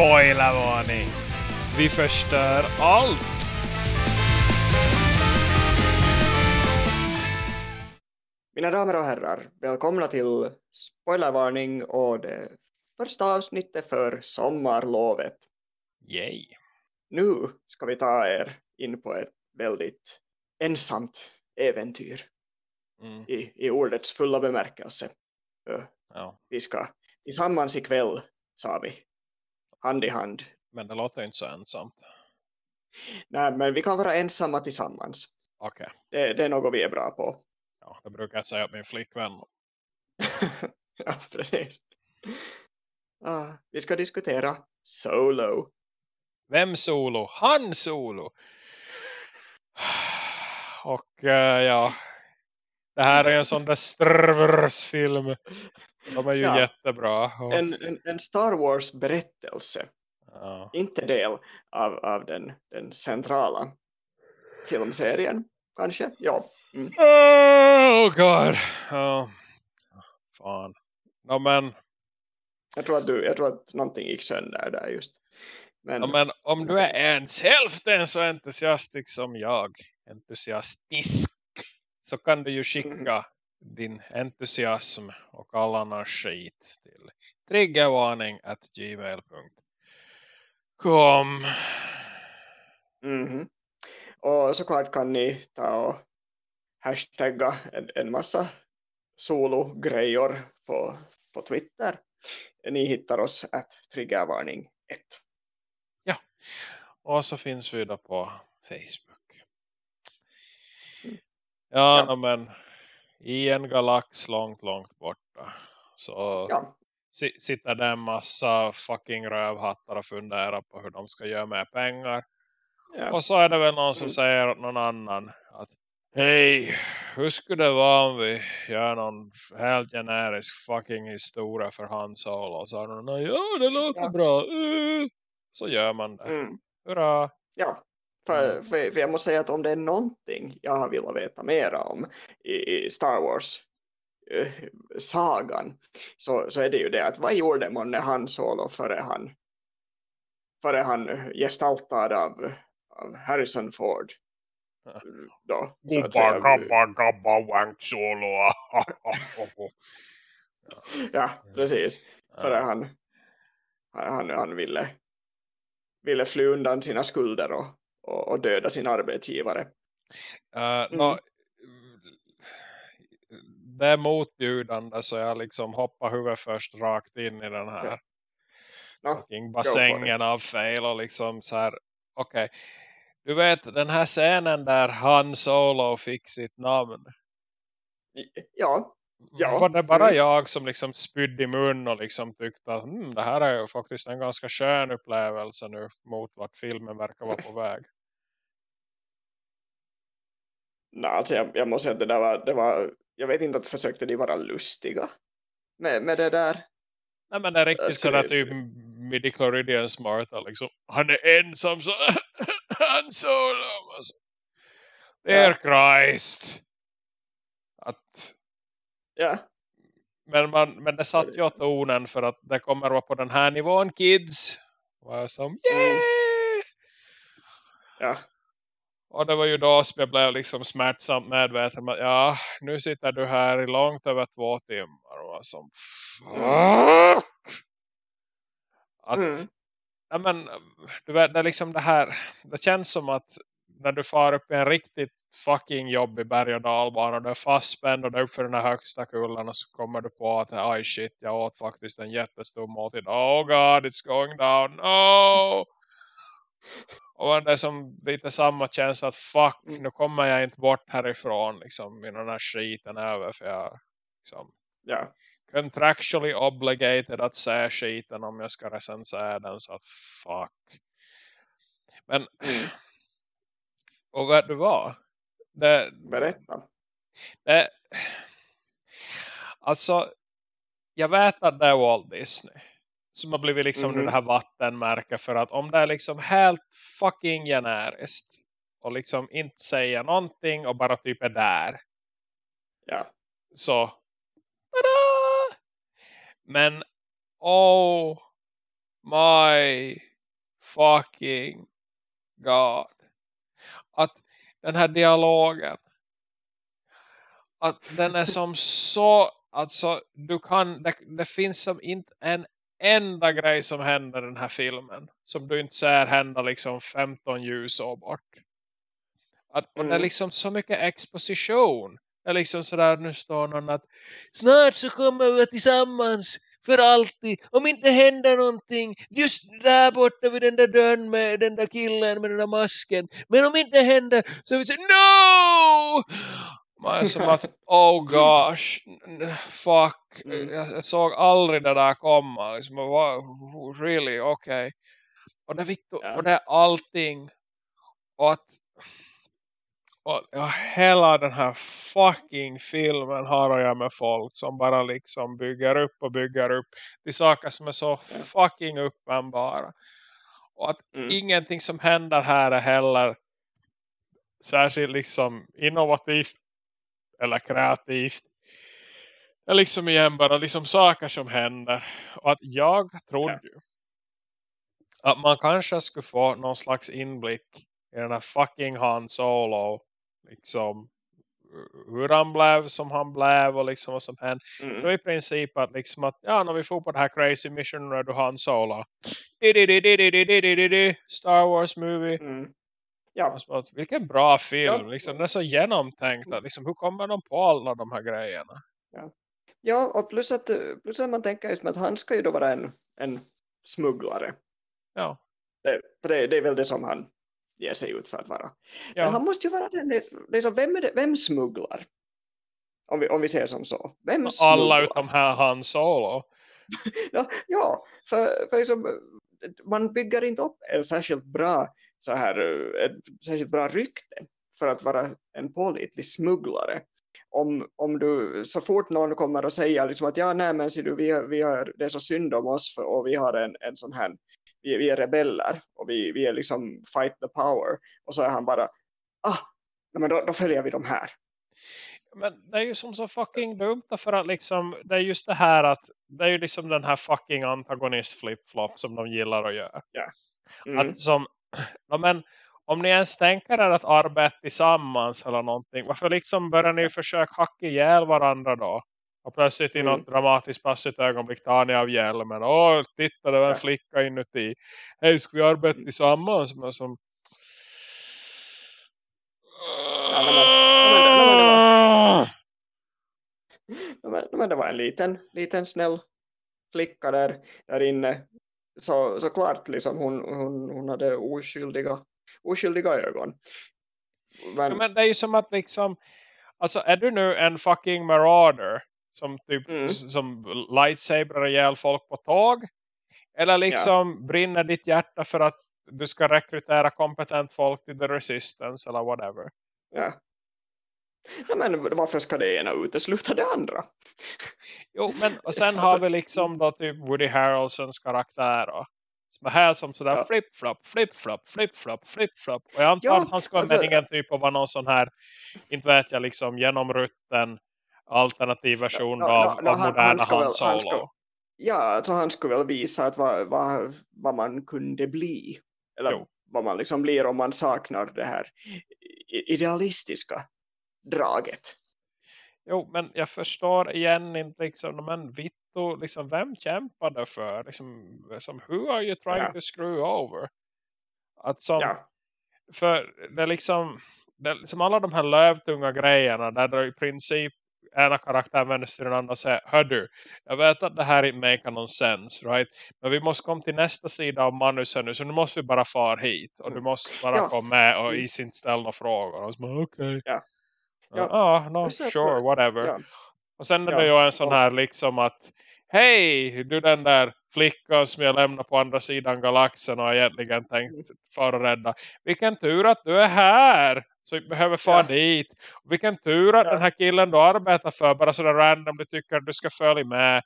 Spoilervarning! Vi förstör allt! Mina damer och herrar, välkomna till spoilervarning och det första avsnittet för sommarlovet. Yay! Nu ska vi ta er in på ett väldigt ensamt äventyr Mm, i, i ordets fulla bemärkelse. Ja. Vi ska tillsammans ikväll, sa vi, hand i hand. Men det låter inte så ensamt. Nej, men vi kan vara ensamma tillsammans. Okej. Det, det är något vi är bra på. Ja, det brukar jag säga åt min flickvän. ja, precis. Ah, vi ska diskutera Solo. Vem solo? Han solo! Och eh, ja, det här är en sån där strvers-film. De är ju Ja. jättebra. Och, En, en, en Star Wars berättelse. ja. Inte del av, av den, den centrala filmserien, kanske. Ja. Mm. Oh god. Ja. Fan. No, men, Jag, tror att du, jag tror att någonting gick sönder där just. Men, no, men om du är ens hälften så entusiastisk som jag. Entusiastisk. Så kan du ju skicka din entusiasm och all annan skit till triggervarning at gmail.com Mhm. Och såklart kan ni ta och hashtagga en, en massa solo-grejor på, på Twitter. Ni hittar oss att triggervarning 1. Och så finns vi då på Facebook. Ja, Ja. men i en galax långt, långt borta. Så Ja, si- sitter det en massa fucking rövhattar och funderar på hur de ska göra med pengar. ja. Och så är det väl någon som Mm. säger åt någon annan att Hej, hur skulle det vara om vi gör någon helt generisk fucking historia för hans Solo? Och så är någon, ja det låter Ja. bra. Uh. Så gör man det. Mm. Hurra! Ja, för, för, för jag måste säga att om det är någonting jag har velat veta mera om i, i Star Wars eh, sagan så, så är det ju det att vad gjorde månne Han Solo före han före han gestaltad av, av Harrison Ford Ja. då, att säga. gabba wank solo. ja, precis före han, han, han ville, ville fly undan sina skulder och, och, och döda sin arbetsgivare. Uh, nå, det är motbjudande så jag liksom hoppar huvudet först rakt in i den här Ja. It. bassängen av fel och liksom så här okej. Du vet den här scenen där Han Solo fick sitt namn. Ja, Ja. var det bara Mm. jag som liksom spydde i mun och liksom tyckte att hmm, det här är ju faktiskt en ganska skön upplevelse nu mot vart filmen verkar vara på väg Nej, alltså jag, jag måste säga att det där var, det var, jag vet inte att försökte de vara lustiga med, med det där. Nej men det är riktigt sådär typ midi-chloridian smarta liksom. Han är ensam så han solo. Alltså. Dear Christ. Att, Ja, men, man, men det satt ju tonen för att det kommer vara på den här nivån kids. Var jag som yeah! ja, Och det var ju då som jag blev liksom smärtsamt medveten om att ja, nu sitter du här i långt över två timmar och som fuck. Att, Mm. ja men, du vet, det är liksom det här, det känns som att när du far upp i en riktigt fucking jobbig berg- och dalbana och du är fastspänd och du är upp för den här högsta kullen och så kommer du på att aj shit, jag åt faktiskt en jättestor måltid. Oh god, it's going down. No! Och det är som lite samma känsla att fuck, Mm. nu kommer jag inte bort härifrån liksom, innan den här skiten över för jag liksom, ja, contractually obligated att se skiten om jag ska recensera den så att fuck. Men, Mm. Och vet du vad? Det, berätta. det, alltså, jag vet att det är Walt Disney som har blivit liksom nu Mhm. det här vattenmärket för att om det är liksom helt fucking generiskt och liksom inte säger någonting och bara typ är där Ja, så tada! men åh my fucking god. Den här dialogen att den är som så alltså du kan det, det finns som inte en enda grej som händer i den här filmen som du inte ser hända liksom 15 ljusår bort. Att, och det är mm. liksom så mycket exposition. Det är liksom sådär nu står någon att snart så kommer vi tillsammans för alltid. Om inte händer någonting. Just där borta vid den där dörren med den där killen med den där masken. Men om inte händer så vi säger no! Man är som att, oh gosh, fuck. Mm. Jag, såg aldrig det där komma. Liksom, wow, really, okej. Okay. Och, det, och det är allting. Och att och ja, hela den här fucking filmen har jag med folk som bara liksom bygger upp och bygger upp till saker som är så fucking uppenbara. Och att mm. ingenting som händer här är heller särskilt liksom innovativt eller kreativt. Det är liksom igen bara liksom saker som händer. Och att jag trodde ju att man kanske skulle få någon slags inblick i den här fucking Han Solo liksom hur han blev som han blev och liksom vad som hände. Mm. Då i princip att liksom att ja, när vi får på det här crazy mission du har en solo. Star Wars movie. Mm. Ja. Att, vilken bra film. Ja. Liksom, den är så genomtänkt. Att, liksom, hur kommer de på alla de här grejerna? Ja, ja och plus att, plus att man tänker just att han ska ju då vara en, en smugglare. Ja. Det, det, det är väl det som han ger sig ut för att vara. Ja. Men han måste ju vara den, liksom, vem, är det, vem smugglar? Om vi, om vi ser som så. Vem Alla utom här Han Solo. ja, ja, för, för liksom, man bygger inte upp en särskilt bra så här, ett särskilt bra rykte för att vara en pålitlig smugglare. Om, om du så fort någon kommer och säger liksom att ja nej men ser du, vi, vi har, det är så synd om oss för, och vi har en, en sån här vi, vi är rebeller och vi, vi är liksom fight the power och så är han bara ah, men då, då följer vi de här men det är ju som så fucking dumt för att liksom, det är just det här att det är ju liksom den här fucking antagonist flip-flop som de gillar att göra. Yeah. Mm. Att som, ja, men om ni ens tänker er att arbeta tillsammans eller någonting, varför liksom börjar ni försöka hacka ihjäl varandra då? Och plötsligt i något dramatiskt passigt ögonblick tar ni av hjälmen. Åh, titta, det var en flicka inuti. Hej, ska vi arbeta mm. tillsammans? Men som... Ja, men, men, men, men, det var en liten, liten snäll flicka där, där inne. Så, så klart, liksom, hon, hon, hon hade oskyldiga, oskyldiga ögon. Men, ja, men det är ju som att liksom, alltså är du nu en fucking marauder som typ mm. som lightsaber ihjäl folk på tåg? Eller liksom ja. brinner ditt hjärta för att du ska rekrytera kompetent folk till the resistance eller whatever? Ja. ja men varför ska det ena utesluta det andra? jo, men och sen har vi liksom då typ Woody Harrelsons karaktär då. Som är här som sådär ja. flip-flop, flip-flop, flip-flop, flip-flop. Och jag antar ja, att han ska vara alltså, meningen typ att vara någon sån här, inte vet jag liksom genomrutten alternativ version no, no, av, no, av han, moderna han, Han Solo. Ska, ja, alltså han skulle väl visa att vad, vad, vad man kunde bli. Eller jo. vad man liksom blir om man saknar det här idealistiska draget. Jo, men jag förstår igen inte liksom, men Vitto, liksom, vem kämpade för? Liksom, liksom, who are you trying ja. to screw over? Att som, ja. För det är liksom, det är liksom alla de här lövtunga grejerna där det i princip ena karaktären vänder sig till den andra och säger Hör du, jag vet att det här inte make någon sens, right? Men vi måste komma till nästa sida av manusen nu, så nu måste vi bara fara hit. Och du måste bara ja. komma med och i sin ställa frågor. Och så okej. Okay. Ja. Ja, ah, no, sure, whatever. Ja. Och sen är det ju en sån här liksom att Hej, du den där flickan som jag lämnar på andra sidan galaxen och har egentligen tänkt mm. för att rädda. Vilken tur att du är här. Så vi behöver få ja. dit. Och vilken tur att ja. den här killen du arbetar för bara sådär random du tycker att du ska följa med.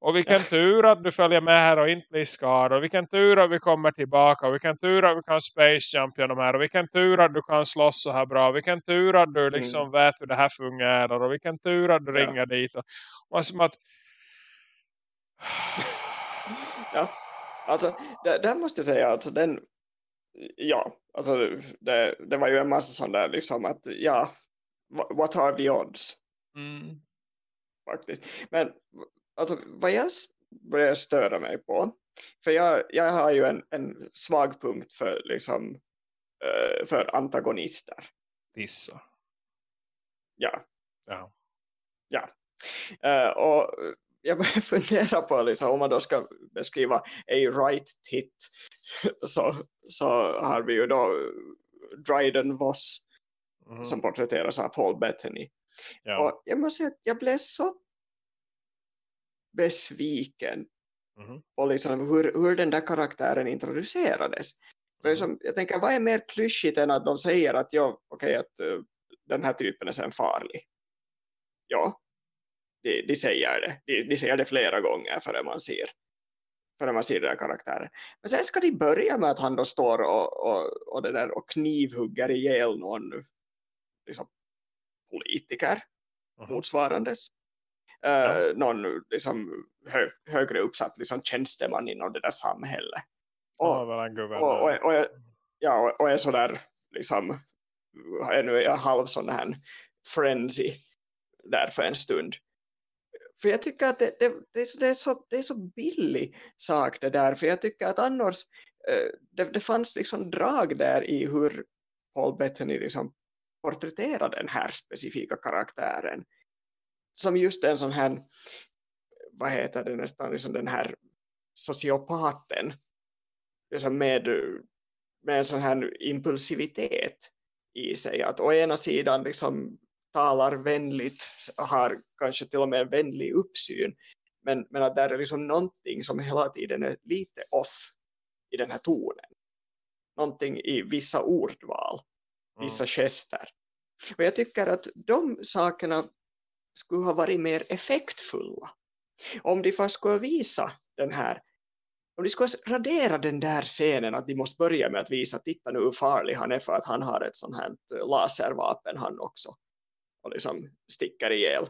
Och vilken tur att du följer med här och inte blir skadad. Och vilken tur att vi kommer tillbaka. Och vilken tur att vi kan space jump genom här. Och vilken tur att du kan slåss så här bra. Och vilken tur att du liksom mm. vet hur det här fungerar. Och vilken tur att du ja. ringer dit. Och, och som att... ja. Alltså, det, där måste jag säga, alltså den, ja, alltså det, det var ju en massa sån där liksom att, ja, what are the odds? Mm. Faktiskt. Men alltså, vad jag börjar störa mig på, för jag, jag har ju en, en svag punkt för liksom uh, för antagonister. Vissa. Ja. Ja. Ja. Uh, och jag börjar fundera på liksom, om man då ska beskriva a right tit så, så har vi ju då Dryden Voss mm. som porträtteras av Paul Bettany. Ja. Och jag måste säga att jag blev så besviken mm. på liksom hur, hur den där karaktären introducerades. För mm. som, jag tänker, vad är mer klyschigt än att de säger att, ja, okay, att uh, den här typen är sen farlig? Ja, de, de säger det. De, de säger det flera gånger före man ser förrän man ser den karaktären. Men sen ska de börja med att han då står och, och, och, det där, och knivhugger ihjäl någon liksom, politiker uh -huh. motsvarandes. Uh, ja. någon liksom, hö, högre uppsatt liksom, tjänsteman inom det där samhället. Och, ja, och, och, och, ja, och är sådär liksom, ännu är halv sån här frenzy där för en stund. För jag tycker att det, det, det, är så, det, är så, det är så billig sak det där. För jag tycker att annars eh, det, det fanns liksom drag där i hur Paul Bettany liksom porträtterar den här specifika karaktären. Som just en sån här, vad heter det nästan, liksom den här sociopaten. Liksom med, med en sån här impulsivitet i sig. Att å ena sidan liksom talar vänligt, har kanske till och med en vänlig uppsyn. Men, men att det är liksom någonting som hela tiden är lite off i den här tonen. Någonting i vissa ordval, vissa mm. gester. Och jag tycker att de sakerna skulle ha varit mer effektfulla. Om de fast skulle visa den här om de skulle radera den där scenen att de måste börja med att visa titta nu hur farlig han är för att han har ett sånt här laservapen han också och liksom sticker ihjäl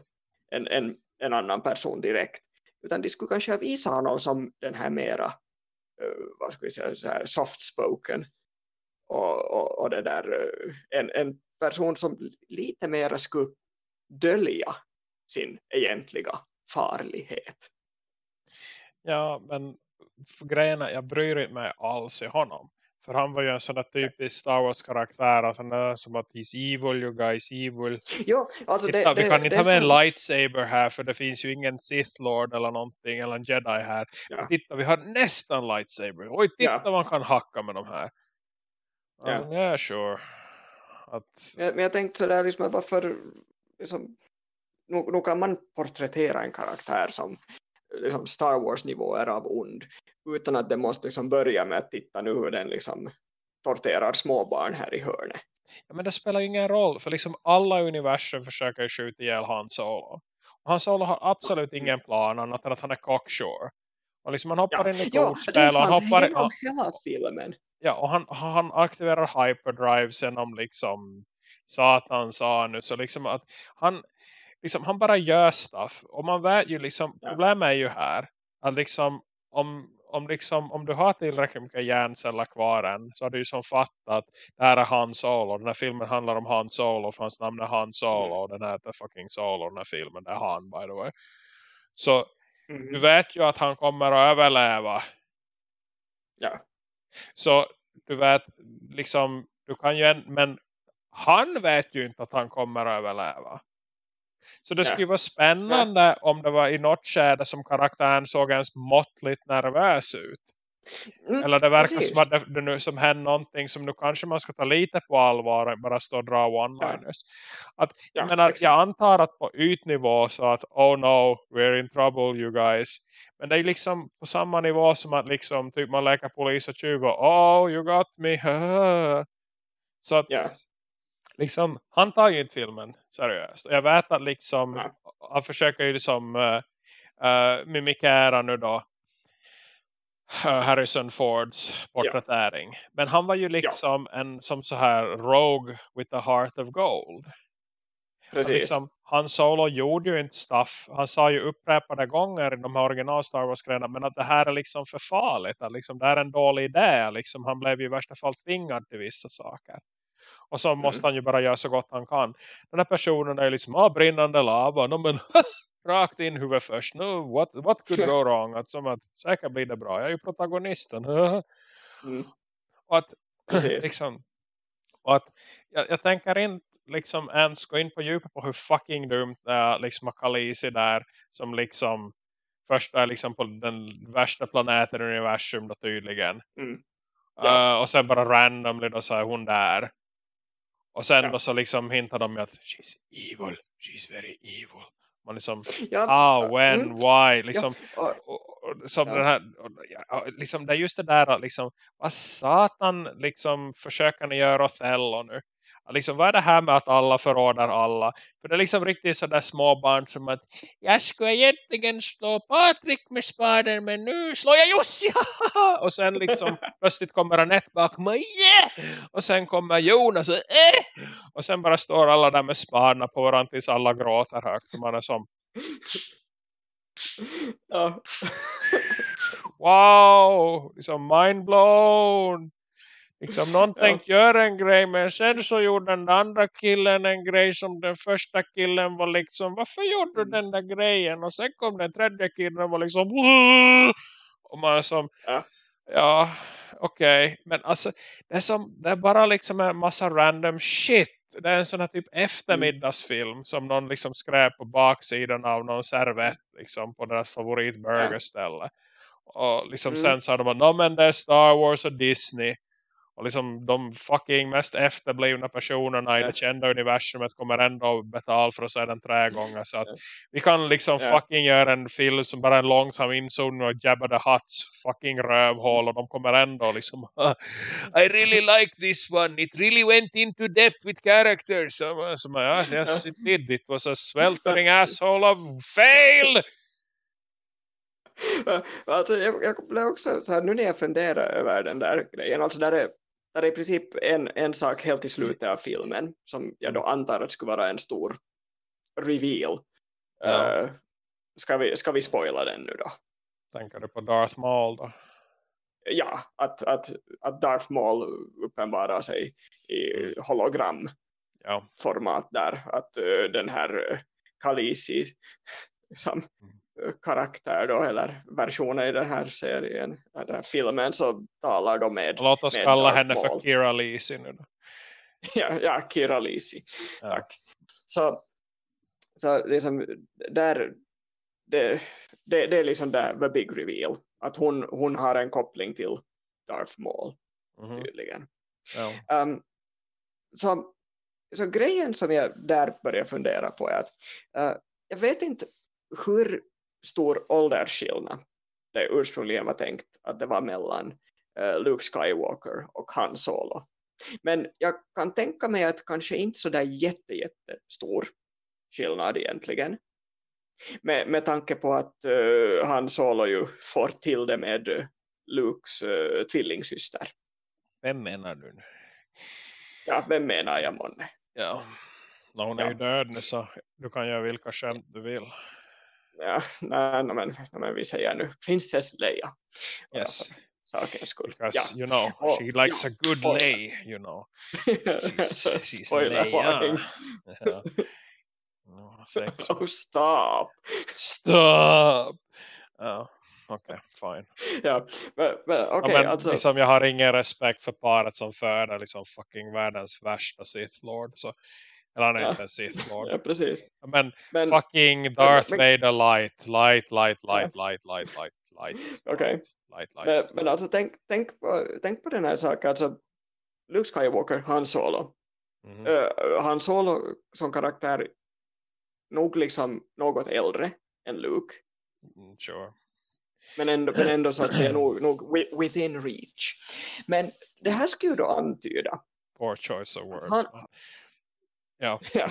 en, en, en annan person direkt. Utan de skulle kanske visa honom som den här mera eh, vad ska vi säga, så här soft-spoken och, och, och, det där eh, en, en person som lite mera skulle dölja sin egentliga farlighet. Ja, men grejen är, jag bryr inte mig alls i honom. För han var ju en sån där typisk Star Wars-karaktär. Alltså som att he's evil, you guys evil. Jo, alltså Titta, det, vi kan inte ha med en lightsaber här. För det finns ju ingen Sith Lord eller någonting. Eller en Jedi här. Ja. Titta, vi har nästan lightsaber. Oj, titta ja. man kan hacka med de här. Ja, yeah. yeah sure. Att... Men jag tänkte sådär liksom att varför... Liksom, nog, nog kan man porträttera en karaktär som liksom Star Wars-nivåer av ond utan att det måste liksom börja med att titta nu hur den liksom torterar småbarn här i hörnet. Ja, men det spelar ju ingen roll för liksom alla universum försöker skjuta ihjäl Han Solo. Och Han Solo har absolut ingen plan annat än att han är cocksure. Och liksom han hoppar ja. in i kortspel. Ja, är sant. Hoppar hela, in, hela filmen. Ja, och han, han aktiverar hyperdrives genom liksom satans anus. Så liksom att han, liksom, han bara gör stuff. Och man vet ju liksom, ja. problemet är ju här. Att liksom, om, om, liksom, om du har tillräckligt mycket hjärnceller kvar än så har du ju som fattat att det här är Han Solo. Den här filmen handlar om Han Solo. För hans namn är Han Solo. Mm. Och den här heter fucking Solo. Den här filmen det är Han by the way. Så mm. du vet ju att han kommer att överleva. Ja. Så du vet liksom du kan ju en, men han vet ju inte att han kommer att överleva. Så det skulle vara spännande ja. om det var i något skede som karaktären såg ens måttligt nervös ut. Mm, Eller det verkar precis. som att det, det, nu som händer någonting som nu kanske man ska ta lite på allvar och bara stå och dra one-liners. Ja. Att, ja, jag, menar, jag antar att på ytnivå så att oh no, we're in trouble you guys. Men det är liksom på samma nivå som att liksom typ man läker polis och tjuv och oh you got me. så att ja liksom, han tar ju inte filmen seriöst. Och jag vet att liksom, ja. han försöker ju liksom uh, uh, mimikera nu då uh, Harrison Fords porträttering. Ja. Men han var ju liksom ja. en som så här rogue with a heart of gold. Precis. Liksom, han Solo gjorde ju inte stuff. Han sa ju upprepade gånger i de här original Star Wars-grejerna. Men att det här är liksom för farligt. Att liksom, det är en dålig idé. Liksom, han blev ju i värsta fall tvingad till vissa saker. Och så måste Mm. han ju bara göra så gott han kan. Den här personen är liksom, ah, brinnande lava. No, men rakt in huvudet först. No, what, what could go wrong? Att, som att, säkert blir det bra. Jag är ju protagonisten. Mm. och att, liksom, och att jag, jag tänker inte liksom ens gå in på djupet på hur fucking dumt det är liksom att Khaleesi där som liksom först är liksom på den värsta planeten i universum då tydligen. Mm. Ja. Uh, och sen bara randomly då så är hon där. Och sen Ja. så liksom hintar de ju att she's evil, she's very evil. Man liksom, Ja, how, when, mm. why, liksom och, och, som Ja. den här, och, ja, liksom, det är just det där att liksom, vad satan liksom försöker ni göra Othello nu? Liksom, vad är det här med att alla förordar alla? För det är liksom riktigt sådär småbarn som att jag skulle egentligen slå Patrik med spaden men nu slår jag Jussi! och sen liksom plötsligt kommer Anette bakom mig yeah! och sen kommer Jonas och eh! och sen bara står alla där med spadarna på varandra tills alla gråter högt och man är som ja. wow, liksom mind blown. Liksom någon Ja. tänkte göra en grej men sen så gjorde den andra killen en grej som den första killen var liksom varför gjorde du Mm. den där grejen och sen kom den tredje killen och var liksom "Wah!" och man som Ja. ja okej men alltså det är, som, det är bara liksom en massa random shit det är en sån här typ eftermiddagsfilm som någon liksom skrev på baksidan av någon servett liksom på deras favoritburgerställe. Och liksom Mm. sen sa de att "Nå, men det är Star Wars och Disney. Och liksom de fucking mest efterblivna personerna i det kända universumet kommer ändå betala för att se den tre gånger. Så att vi kan liksom fucking göra en film som bara är en långsam inzoomning och Jabba the Hutts fucking rövhål. Och de kommer ändå liksom I really like this one. It really went into depth with characters. Så, ja, yes it did. It was a sweltering asshole of fail. alltså, jag, jag blev också så här, nu när jag funderar över den där grejen, alltså där är, där är i princip en, en sak helt i slutet av filmen som jag då antar att skulle vara en stor reveal. Ja. Eh, ska, vi, ska vi spoila den nu då? Tänker du på Darth Maul då? Ja, att, att, att Darth Maul uppenbarar sig i Mm. hologramformat där. Att uh, den här uh, Khaleesi som Mm. Karaktär då, eller versionen i den här serien, den här filmen så talar de med, Låt oss med kalla henne för Kira Lisi nu då. ja, ja, Kira Lisi. Ja. Tack. Så, så liksom, där, det, det, det är liksom där the big reveal. Att hon, hon har en koppling till Darth Maul Mhm. tydligen. Ja. Um, så, så grejen som jag där börjar fundera på är att uh, jag vet inte hur stor åldersskillnad det ursprungligen var tänkt att det var mellan uh, Luke Skywalker och Han Solo. Men jag kan tänka mig att kanske inte så där jätte, jättestor skillnad egentligen. Med, med tanke på att uh, Han Solo ju får till det med uh, Lukes uh, tvillingsyster. Vem menar du nu? Ja, vem menar jag månne? Ja. No, hon är Ja. ju död nu så du kan göra vilka skämt du vill. Ja, nej, nej, men, nej, men vi säger nu prinsess Leia. Yes. Sakens skull. Because you know, Och- she likes ja, a good spoiler. lay, you know. Ja. She's, she's Leia. Ja. Ja, säg så. Oh, stop! Stop! Ja, okej, fine. Ja, men, men okej, ja, men alltså. liksom, jag har ingen respekt för paret som föder liksom fucking världens värsta Sith Lord. Så, eller han är Ja. inte en Sith Lord. Ja, precis. Men Men fucking Darth men- Vader light, light, light, light, light, light, light, light. Okej. light, Light, light. Men, men alltså tänk, tänk, på, tänk på den här saken. Alltså, Luke Skywalker, Han Solo. Mhm. Uh, han Solo som karaktär nog liksom något äldre än Luke. Mm, Sure. Men ändå, men ändå så att säga nog, nog wi- within reach. Men det här skulle ju då antyda Poor choice of words. Han- Ja. Ja.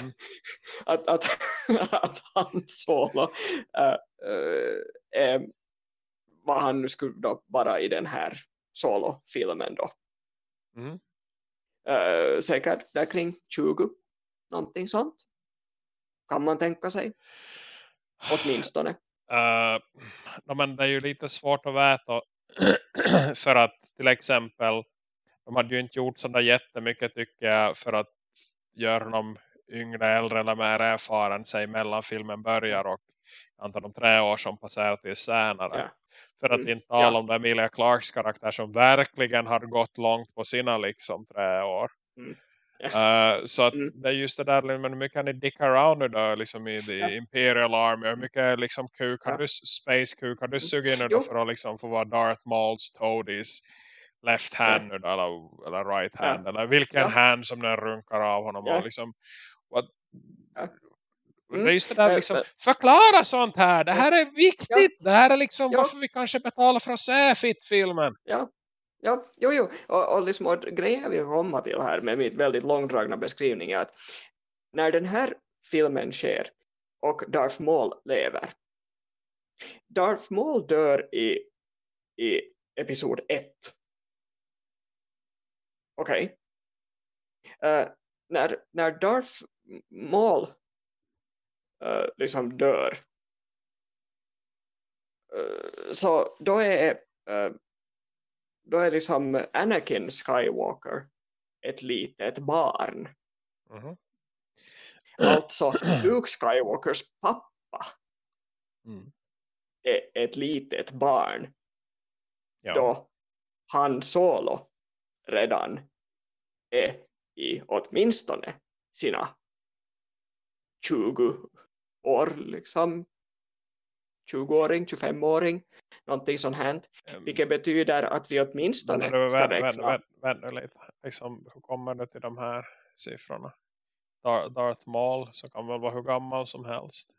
Att, att, att han Solo äh, äh, äh, vad han nu skulle då vara i den här Solo-filmen då. Mm. Äh, säkert där kring 20, någonting sånt. kan man tänka sig. Åtminstone. Uh, no, men det är ju lite svårt att veta för att till exempel de hade ju inte gjort sådär jättemycket tycker jag för att göra dem yngre, äldre eller mer erfaren sig mellan filmen börjar och antar de tre år som passerar till senare. Ja. För att Mm, inte tala ja. om det Emilia Clarks karaktär som verkligen har gått långt på sina liksom tre år. Mm. Uh, så att Mm. det är just det där, men hur mycket kan ni dick around nu då liksom i the Ja. Imperial Army? Hur mycket liksom kuk har du, space kuk har du Mm. sugit nu då för att liksom få vara Darth Mauls toadies left hand då, eller, eller right Ja. hand eller vilken Ja. hand som den runkar av honom Ja. och liksom what, Ja. det Mm. är just det där liksom, förklara sånt här, det här är viktigt, det här är liksom Ja. varför vi kanske betalar för att se fit-filmen. Ja, ja jo, jo. Och, och, liksom, och grejen jag vill komma till här med mitt väldigt långdragna beskrivning är att när den här filmen sker och Darth Maul lever. Darth Maul dör i, i episod 1. Okej. Eh, när, när Darth Maul eh, liksom dör eh, så då är då är liksom Anakin Skywalker ett litet barn. Mhm. Alltså Luke Skywalkers pappa Mm. är ett litet barn Ja. då Han Solo redan är i åtminstone sina 20 år liksom 20-åring, 25-åring någonting sånt här. Ehm, Vilket betyder att vi åtminstone Men ska räkna vänta, lite. Liksom, hur kommer du till de här siffrorna? Dar Darth Maul så kan väl vara hur gammal som helst.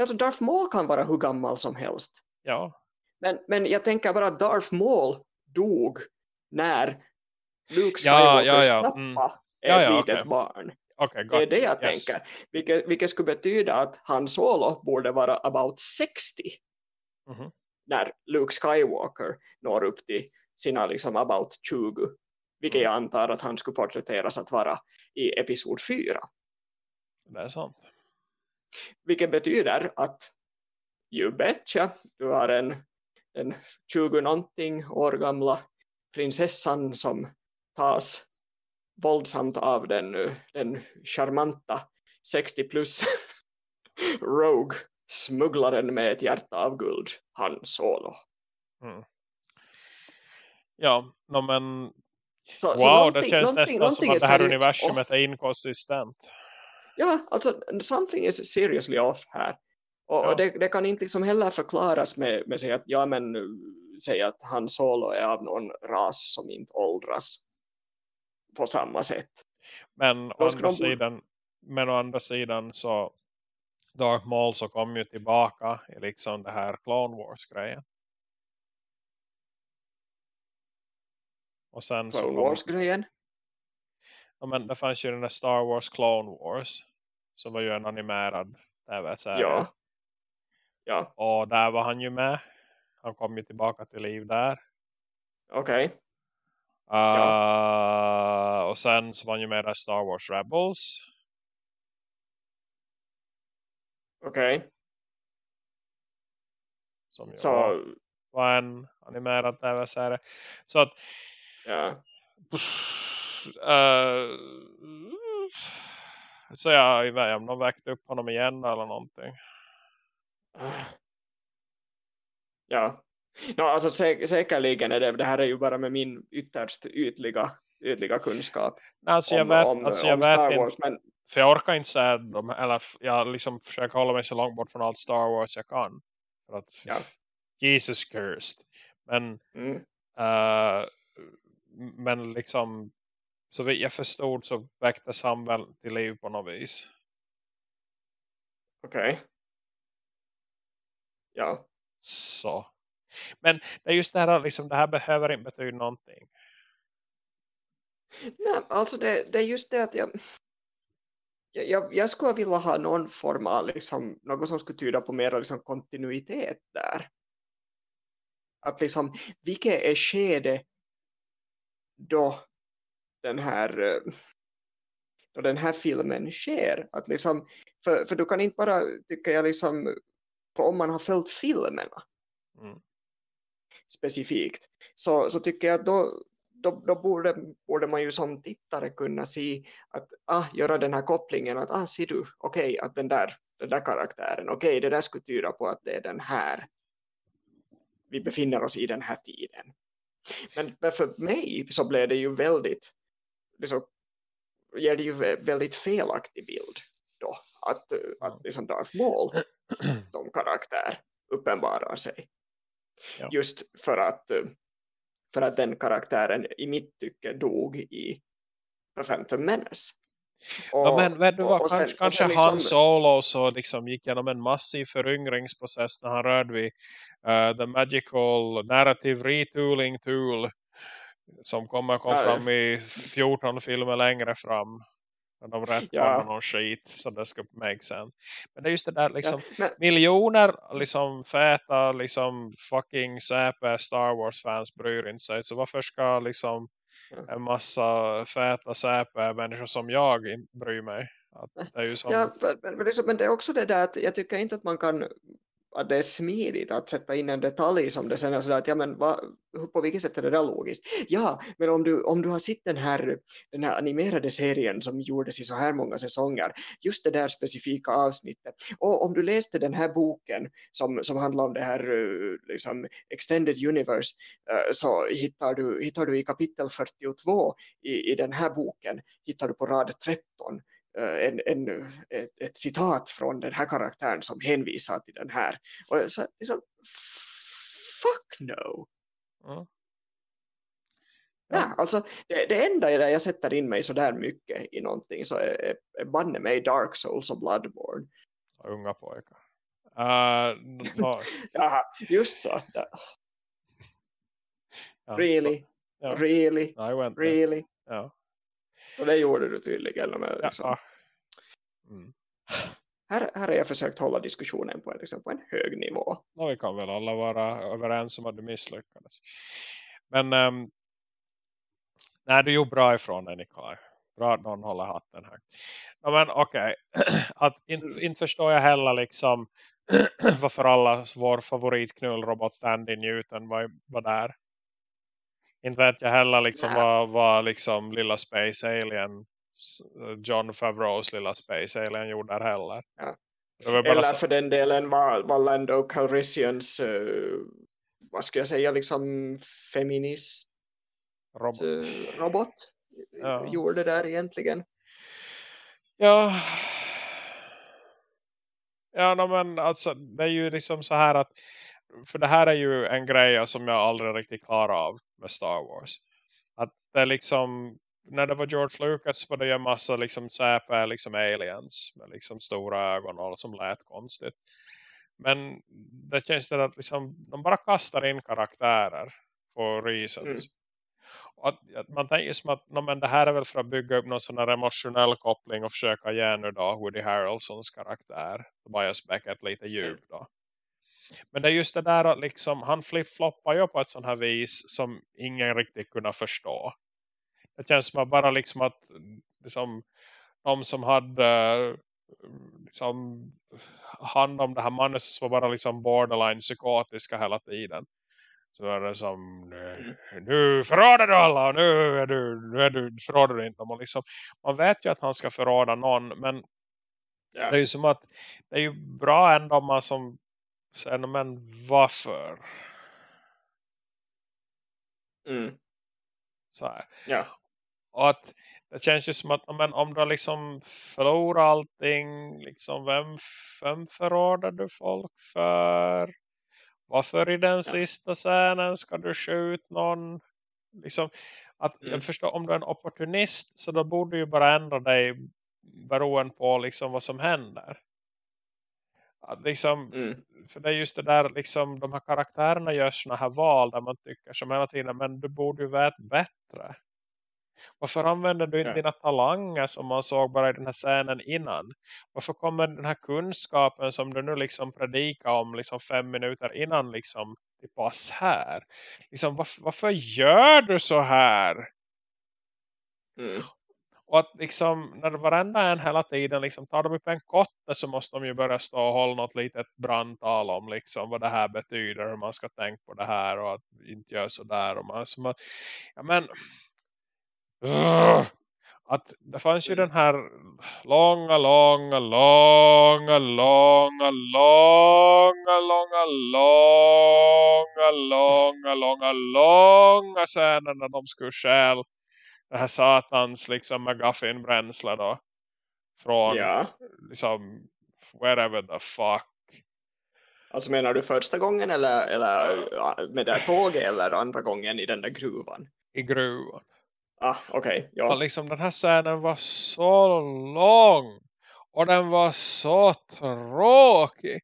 Alltså Darth Maul kan vara hur gammal som helst. Ja, Men, men jag tänker bara att Darth Maul dog när Luke Ja, Skywalkers ja, ja. pappa Mm. Ja, ett ja, litet okej. barn. okej. Det är det jag yes. tänker. Vilket, vilket skulle betyda att Han Solo borde vara about 60 Mhm. när Luke Skywalker når upp till sina liksom about 20. Vilket Mm. jag antar att han skulle porträtteras att vara i episod 4. Det är sant. Vilket betyder att you betcha, du har en, en 20-någonting år gamla prinsessan som tas våldsamt av den, den charmanta 60 plus rogue smugglaren med ett hjärta av guld, Han Solo. Ja, no, men Så, wow, så det känns nästan som att det här är universumet off. är inkonsistent. Ja, alltså something is seriously off här. Och, Ja. och det, det kan inte liksom heller förklaras med, med sig att, ja, men, uh, säg att Han Solo är av någon ras som inte åldras på samma sätt. Men å andra, de sidan, men å andra sidan så Darth Maul så kom ju tillbaka i liksom det här Clone Wars-grejen. Och sen så Clone kom, Wars-grejen. ja, men det fanns ju den där Star Wars Clone Wars som var ju en animerad tv-serie. Ja. Ja, Och där var han ju med. Han kom ju tillbaka till liv där. okej. Uh, och sen så var han ju med i Star Wars Rebels. Okej. Som ju Så, var, var en animerad tv-serie. Så att ja. uh, så jag vet inte om de väckte upp honom igen eller någonting. Ja. No, alltså säk säkerligen är det, det här är ju bara med min ytterst ytliga, ytliga kunskap Alltså jag om, vet, om, alltså om jag vet Star inte. Wars. Men, För jag orkar inte säga dem. Eller jag liksom försöker hålla mig så långt bort från allt Star Wars jag kan. För att Ja. Jesus cursed. Men mm, eh, men liksom så vitt jag förstod så väcktes han väl till liv på något vis. Okej. Ja. Så. Men det är just det här liksom, det här behöver inte betyda någonting. Nej, alltså det, det är just det att jag, jag- jag, skulle vilja ha någon form av liksom, något som skulle tyda på mer liksom kontinuitet där. Att liksom, vilket är skede då den här, då den här filmen sker. Att liksom, för, för du kan inte bara, tycker jag, liksom, om man har följt filmerna Mm. specifikt, så, så tycker jag att då, då, då borde, borde man ju som tittare kunna se att ah, göra den här kopplingen att ah, ser du, okej okay, att den där, den där karaktären, okej okay, det där skulle tyda på att det är den här vi befinner oss i den här tiden. Men, men för mig så blev det ju väldigt liksom, ger det ju väldigt felaktig bild då att, att liksom Darth Maul som karaktär uppenbarar sig. Ja. Just för att för att den karaktären i mitt tycke dog i Phantom Menace. Och, ja, men vet du vad, och, kanske, kanske liksom... Han Solo så liksom gick genom en massiv föryngringsprocess när han rörde vid uh, The Magical Narrative Retooling Tool som kommer ja, fram i 14 filmer längre fram de rättar ja. någon skit så det ska make sense. Men det är just det där liksom ja, men... miljoner liksom feta liksom fucking säpe Star Wars fans bryr inte sig. Så varför ska liksom en massa fäta säpe människor som jag bryr mig? Att det är ju som... Ja, men, men, men det är också det där att jag tycker inte att man kan att det är smidigt att sätta in en detalj som det sen är sådär att ja men va, på vilket sätt är det där logiskt? Ja, men om du, om du har sett den här, den här animerade serien som gjordes i så här många säsonger, just det där specifika avsnittet, och om du läste den här boken som, som handlar om det här eh, liksom, Extended Universe eh, så hittar du, hittar du i kapitel 42 i, i den här boken, hittar du på rad 13 en, en, ett, ett, citat från den här karaktären som hänvisar till den här. Och så, så fuck no. Mm. Ja, alltså det, det enda där jag sätter in mig så där mycket i någonting så är, är banne mig Dark Souls och Bloodborne. Unga pojkar. Uh, no. Jaha, just så. Ja. Really? Ja. Really? Really? Ja. Och det gjorde du tydligen. Med, liksom. mm. här, här har jag försökt hålla diskussionen på, liksom, på en hög nivå. Ja, vi kan väl alla vara överens om att du misslyckades. Men um, nej, du gjorde bra ifrån dig Nikolaj. Bra att någon håller hatten här. Ja, men okej. Okay. att inte mm. in förstår jag heller liksom varför alla vår favoritknullrobot Sandy Newton var, var där. Inte vet jag heller liksom vad, vad liksom lilla Space Alien John Favreaus lilla Space Alien gjorde där heller. Ja. Eller så... för den delen var, var Lando Calrissians uh, vad ska jag säga liksom feminist robot, uh, robot ja. gjorde där egentligen. Ja Ja no, men alltså det är ju liksom så här att för det här är ju en grej som jag aldrig riktigt klarar av med Star Wars. Att det liksom, när det var George Lucas var det ju en massa liksom säpe, liksom aliens med liksom stora ögon och som lät konstigt. Men det känns det att liksom, de bara kastar in karaktärer för reasons. Mm. Att, att, man tänker som att no, men det här är väl för att bygga upp någon sån här emotionell koppling och försöka ge nu då Woody Harrelsons karaktär. Tobias Beckett lite djup då. Men det är just det där att liksom, han flip-floppar ju på ett sånt här vis som ingen riktigt kunde förstå. Det känns som att bara liksom att liksom, de som hade liksom, hand om det här manuset var bara liksom borderline psykotiska hela tiden. Så är det som nu, nu du alla och nu är du, nu är du förrådar du inte. Man, liksom, man vet ju att han ska förråda någon men det är ju som att det är ju bra ändå om man som Sen, men varför? Mm. Så här. Ja. Och att det känns ju som att men, om du liksom förlorar allting, liksom vem, vem förråder du folk för? Varför i den ja. sista scenen ska du skjuta någon? Liksom, att mm. jag förstår, om du är en opportunist så då borde du ju bara ändra dig beroende på liksom vad som händer. Liksom, mm. För det är just det där, liksom, de här karaktärerna gör såna här val där man tycker som hela tiden, men du borde ju veta bättre. Varför använder du inte dina talanger som man såg bara i den här scenen innan? Varför kommer den här kunskapen som du nu liksom predikar om liksom fem minuter innan liksom till pass här? Liksom, varför, varför gör du så här? Mm. Och att liksom när varenda en hela tiden liksom tar de upp en kotte så måste de ju börja stå och hålla något litet brandtal om liksom vad det här betyder. Hur man ska tänka på det här och att inte göra sådär. Och man, så man, ja men... att det fanns ju den här långa, långa, långa, långa, långa, långa, långa, långa, långa, långa scenen när de skulle stjäla det här satans liksom McGuffin-bränsle då. Från Ja. liksom wherever the fuck. Alltså menar du första gången eller, eller ja, med det tåget eller andra gången i den där gruvan? I gruvan. Ah, okej. Och ja. liksom den här scenen var så lång. Och den var så tråkig.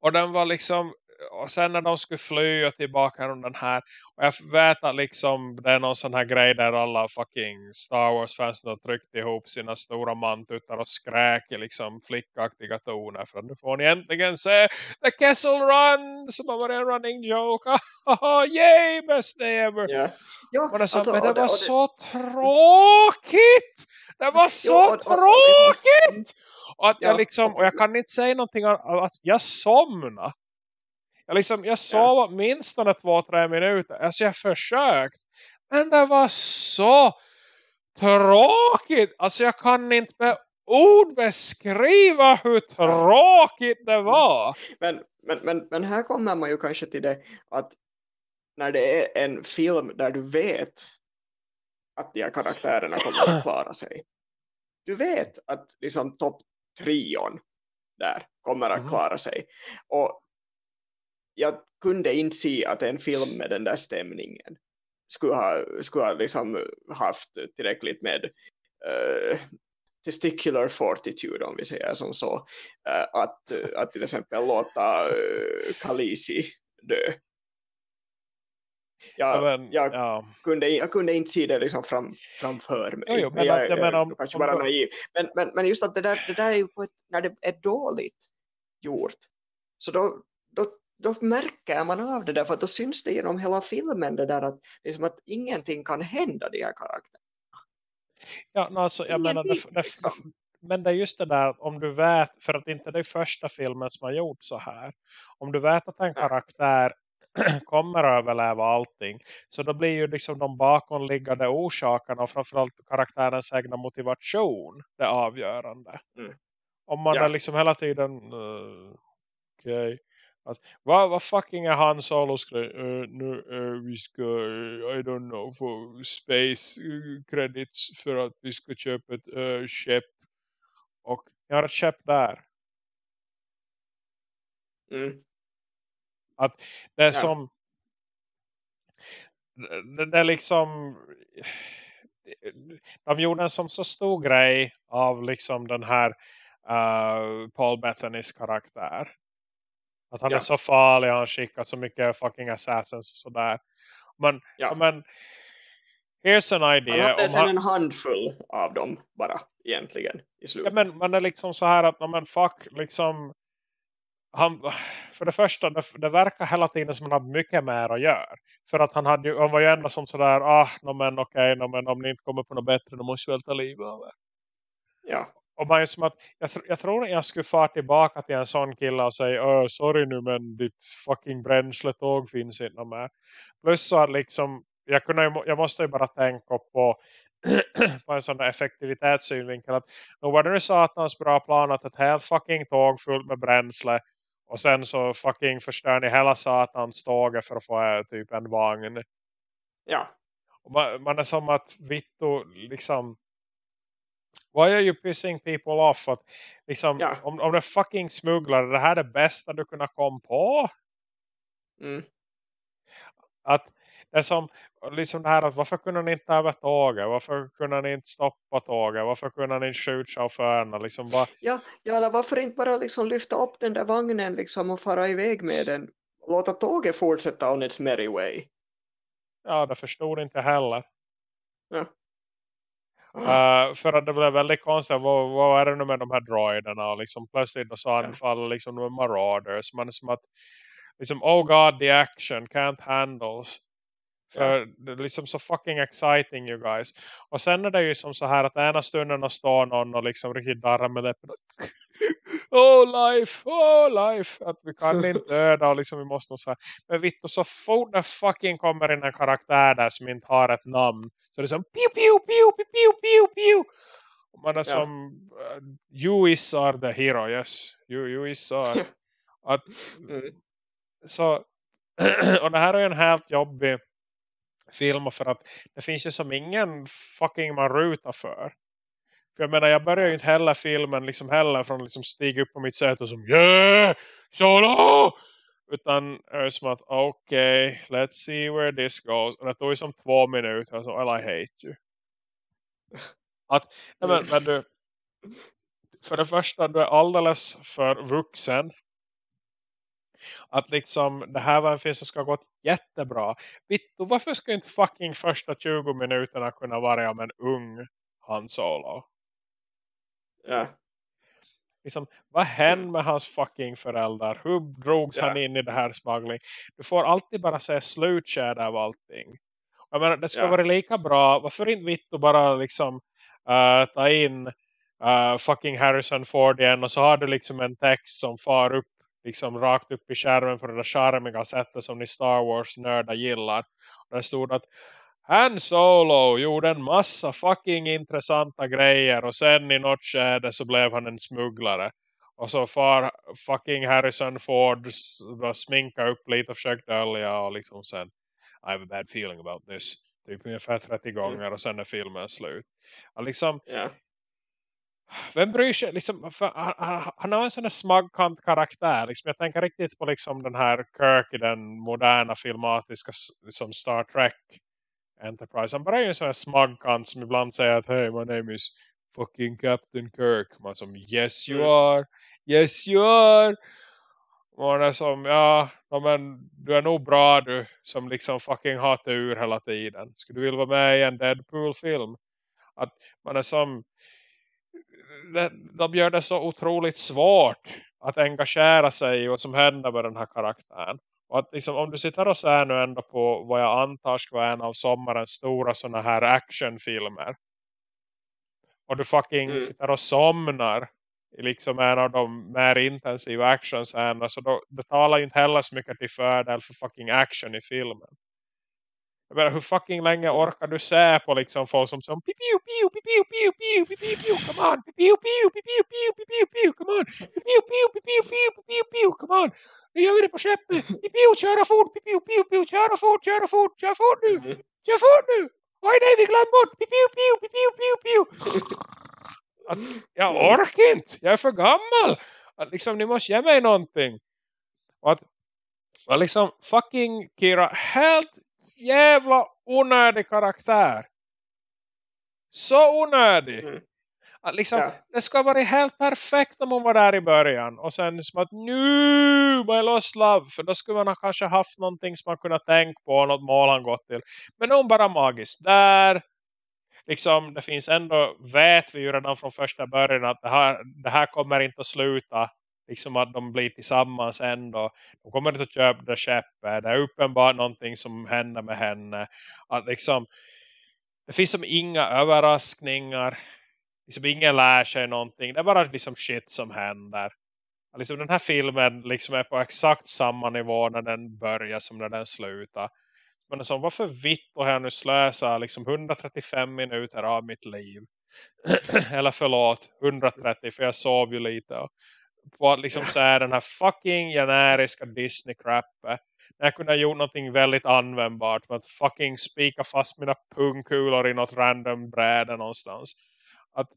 Och den var liksom och sen när de skulle fly och tillbaka om den här. Och jag vet att liksom det är någon sån här grej där alla fucking Star Wars-fans har tryckt ihop sina stora mantuttar och skräk i liksom flickaktiga toner. För nu får ni äntligen se The Kessel Run som har varit en running joke. Yay, best day ever. Ja. Ja, Och det, så, alltså, men det och det- var och det- så tråkigt! Det var så och- och- och- tråkigt! Och, att jag Ja, liksom, och- och jag kan inte säga någonting att jag somnade. Jag, liksom, jag sov åtminstone två, tre minuter. Alltså jag försökt. Men det var så tråkigt. Alltså jag kan inte med ord beskriva hur tråkigt det var. Men, men, men, men här kommer man ju kanske till det att när det är en film där du vet att de här karaktärerna kommer att klara sig. Du vet att liksom topp trion där kommer att Mhm. klara sig. Och jag kunde inte se att en film med den där stämningen skulle ha, skulle ha liksom haft tillräckligt med eh, testicular fortitude om vi säger som så eh, att, eh, att till exempel låta uh, Khaleesi dö. Jag, Men, jag, ja. kunde, jag kunde inte se det liksom fram, framför mig. Jo, jo, men jag, jag menar om- kanske om bara naiv. Men, men, men just att det där, det där är ju på ett, när det är dåligt gjort. Så då, då, då märker man av det där för då syns det genom hela filmen det där att, liksom att ingenting kan hända de här karaktärerna. Ja, no, alltså, jag menar, det, det, liksom. men det är just det där om du vet, för att inte det är första filmen som har gjort så här. Om du vet att en karaktär kommer att överleva allting. Så då blir ju liksom de bakomliggande orsakerna och framförallt karaktärens egna motivation det avgörande. Mm. Om man Ja. är liksom hela tiden uh, okej. Att, vad, vad fucking är han solos? Uh, nu uh, vi ska, uh, I don't know, få space credits för att vi ska köpa ett uh, skepp. Och jag har ett skepp där. Mm. Det är Ja. som det, det är liksom de gjorde en som så stor grej av liksom den här uh, Paul Bethanys karaktär. Att han Ja. är så farlig och han skickar så mycket fucking assassins och sådär. Men, Ja. men here's an Han idea. hade om sen han- en handfull av dem bara egentligen i Ja, slutet. men man är liksom så här att men fuck, liksom han, för det första, det, det verkar hela tiden som han har mycket mer att göra. För att han, hade ju, han var ju ändå som sådär, ah, no, men okej, no, men om ni inte kommer på något bättre, då måste vi väl ta livet av er. Ja. Och är som att, jag, jag tror att jag skulle fara tillbaka till en sån kille och säga, "Öh, sorry nu men ditt fucking bränsletåg finns inte mer. Plus så att liksom, jag, kunde, jag måste ju bara tänka på på en sån där effektivitetssynvinkel att då var det nu satans bra plan att ett helt fucking tåg fullt med bränsle och sen så fucking förstör ni hela satans tåget för att få eh, typ en vagn. Ja. Och man, man är som att Vittu liksom Why are you pissing people off? Att, liksom, Ja. om, om det fucking smugglare, det här är det bästa du kunna komma på. Mm. Att det är som liksom det här att varför kunde ni inte över tåget? Varför kunde ni inte stoppa tåget? Varför kunde ni inte skjuta chaufförerna? Liksom bara, Ja, ja, varför inte bara liksom lyfta upp den där vagnen liksom och fara iväg med den låta tåget fortsätta on its merry way. ja, det förstod inte heller. Ja. Uh, för att det blev väldigt konstigt. Vad, vad är det nu med de här droiderna? Och liksom plötsligt så anfaller liksom de marauders. Man är som att liksom, oh god, the action can't handles. För ja. det är liksom så fucking exciting you guys. Och sen är det ju som så här att ena stunden står någon och liksom riktigt darrar med läppen. oh life, oh life. Att vi kan inte döda och liksom vi måste så här. Men vitt så fort det fucking kommer in en karaktär där som inte har ett namn. Så det är som piu piu piu piu piu piu piu. Och man är ja. som uh, you is are the hero, yes. You, you is are. Att, mm. Så och det här är en helt jobbig film för att det finns ju som ingen fucking man ruta för. För jag menar, jag börjar ju inte heller filmen liksom heller från liksom stiga upp på mitt sätt och som Yeah! Solo! Utan är som att okej, okay, let's see where this goes. Och det tog ju som två minuter och så, well I hate you. Att, nej men, men du, för det första, du är alldeles för vuxen att liksom det här var en film som ska ha gått jättebra. Vittu, varför ska inte fucking första 20 minuterna kunna vara om en ung Han Solo? Ja. Liksom, vad hände med hans fucking föräldrar? Hur drogs ja. han in i det här smuggling? Du får alltid bara se slutkärde av allting. Jag menar, det ska ja. vara lika bra. Varför inte Vittu bara liksom uh, ta in uh, fucking Harrison Ford igen och så har du liksom en text som far upp liksom rakt upp i skärmen på det där charmiga sättet som ni Star Wars-nördar gillar. Och det stod att Han Solo gjorde en massa fucking intressanta grejer och sen i något skede så blev han en smugglare. Och så far fucking Harrison Ford sminka upp lite och försökte dölja och liksom sen I have a bad feeling about this. Typ ungefär 30 mm. gånger och sen är filmen slut. Och liksom, yeah vem bryr sig? Liksom, för, han, han har en sån här smagkant karaktär. Liksom, jag tänker riktigt på liksom, den här Kirk i den moderna filmatiska som Star Trek Enterprise. Han bara är en sån här smagkant som ibland säger att Hey, my name is fucking Captain Kirk. Man som, yes you mm. are. Yes you are. Man är som, ja, men du är nog bra du som liksom fucking har tur hela tiden. Skulle du vilja vara med i en Deadpool-film? Att man är som de gör det så otroligt svårt att engagera sig i vad som händer med den här karaktären. Och att liksom, om du sitter och ser nu ändå på vad jag antar ska vara en av sommarens stora sådana här actionfilmer. Och du fucking mm. sitter och somnar i liksom en av de mer intensiva actionscenerna. Så då, det talar ju inte heller så mycket till fördel för fucking action i filmen. Jag menar, hur fucking länge orkar du se på liksom folk som som piu piu piu piu piu piu piu piu piu come on piu piu piu piu piu piu piu come on piu piu piu piu piu piu piu come on nu gör vi det på skeppet piu piu köra fort piu piu piu köra fort köra fort kör fort nu kör fort nu oj nej vi glömde bort piu piu piu piu piu jag orkar inte jag är för gammal att liksom ni måste ge mig någonting och att och liksom fucking Kira helt jävla onödig karaktär. Så onödig. Mm. Att liksom, ja. Det ska vara helt perfekt om hon var där i början. Och sen som att nu, my lost love. För då skulle man kanske haft någonting som man kunde tänka på. Något mål han gått till. Men hon bara magiskt där. Liksom, det finns ändå, vet vi ju redan från första början att det här, det här kommer inte att sluta liksom att de blir tillsammans ändå. De kommer inte att köpa det köpet. Det är uppenbart någonting som händer med henne. Att liksom, det finns som inga överraskningar. Liksom ingen lär sig någonting. Det är bara liksom shit som händer. Liksom den här filmen liksom är på exakt samma nivå när den börjar som när den slutar. Men liksom, varför vitt och här nu slösa liksom 135 minuter av mitt liv? Eller förlåt, 130 för jag sov ju lite på liksom säga den här fucking generiska Disney-crappet. När jag kunde ha gjort någonting väldigt användbart. Med att fucking spika fast mina pungkulor i något random bräde någonstans. Att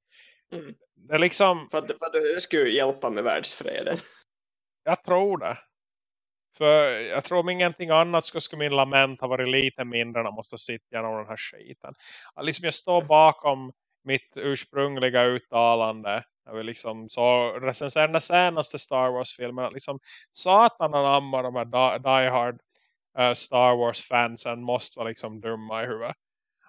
mm. det liksom... För att, för att det skulle hjälpa med världsfreden. Jag tror det. För jag tror om ingenting annat så skulle min lament ha varit lite mindre när jag måste sitta genom den här skiten. Liksom jag står bakom mitt ursprungliga uttalande vi liksom så recenserar den senaste Star Wars-filmen liksom satan anammar de här die hard uh, Star Wars-fansen måste vara liksom dumma i huvudet.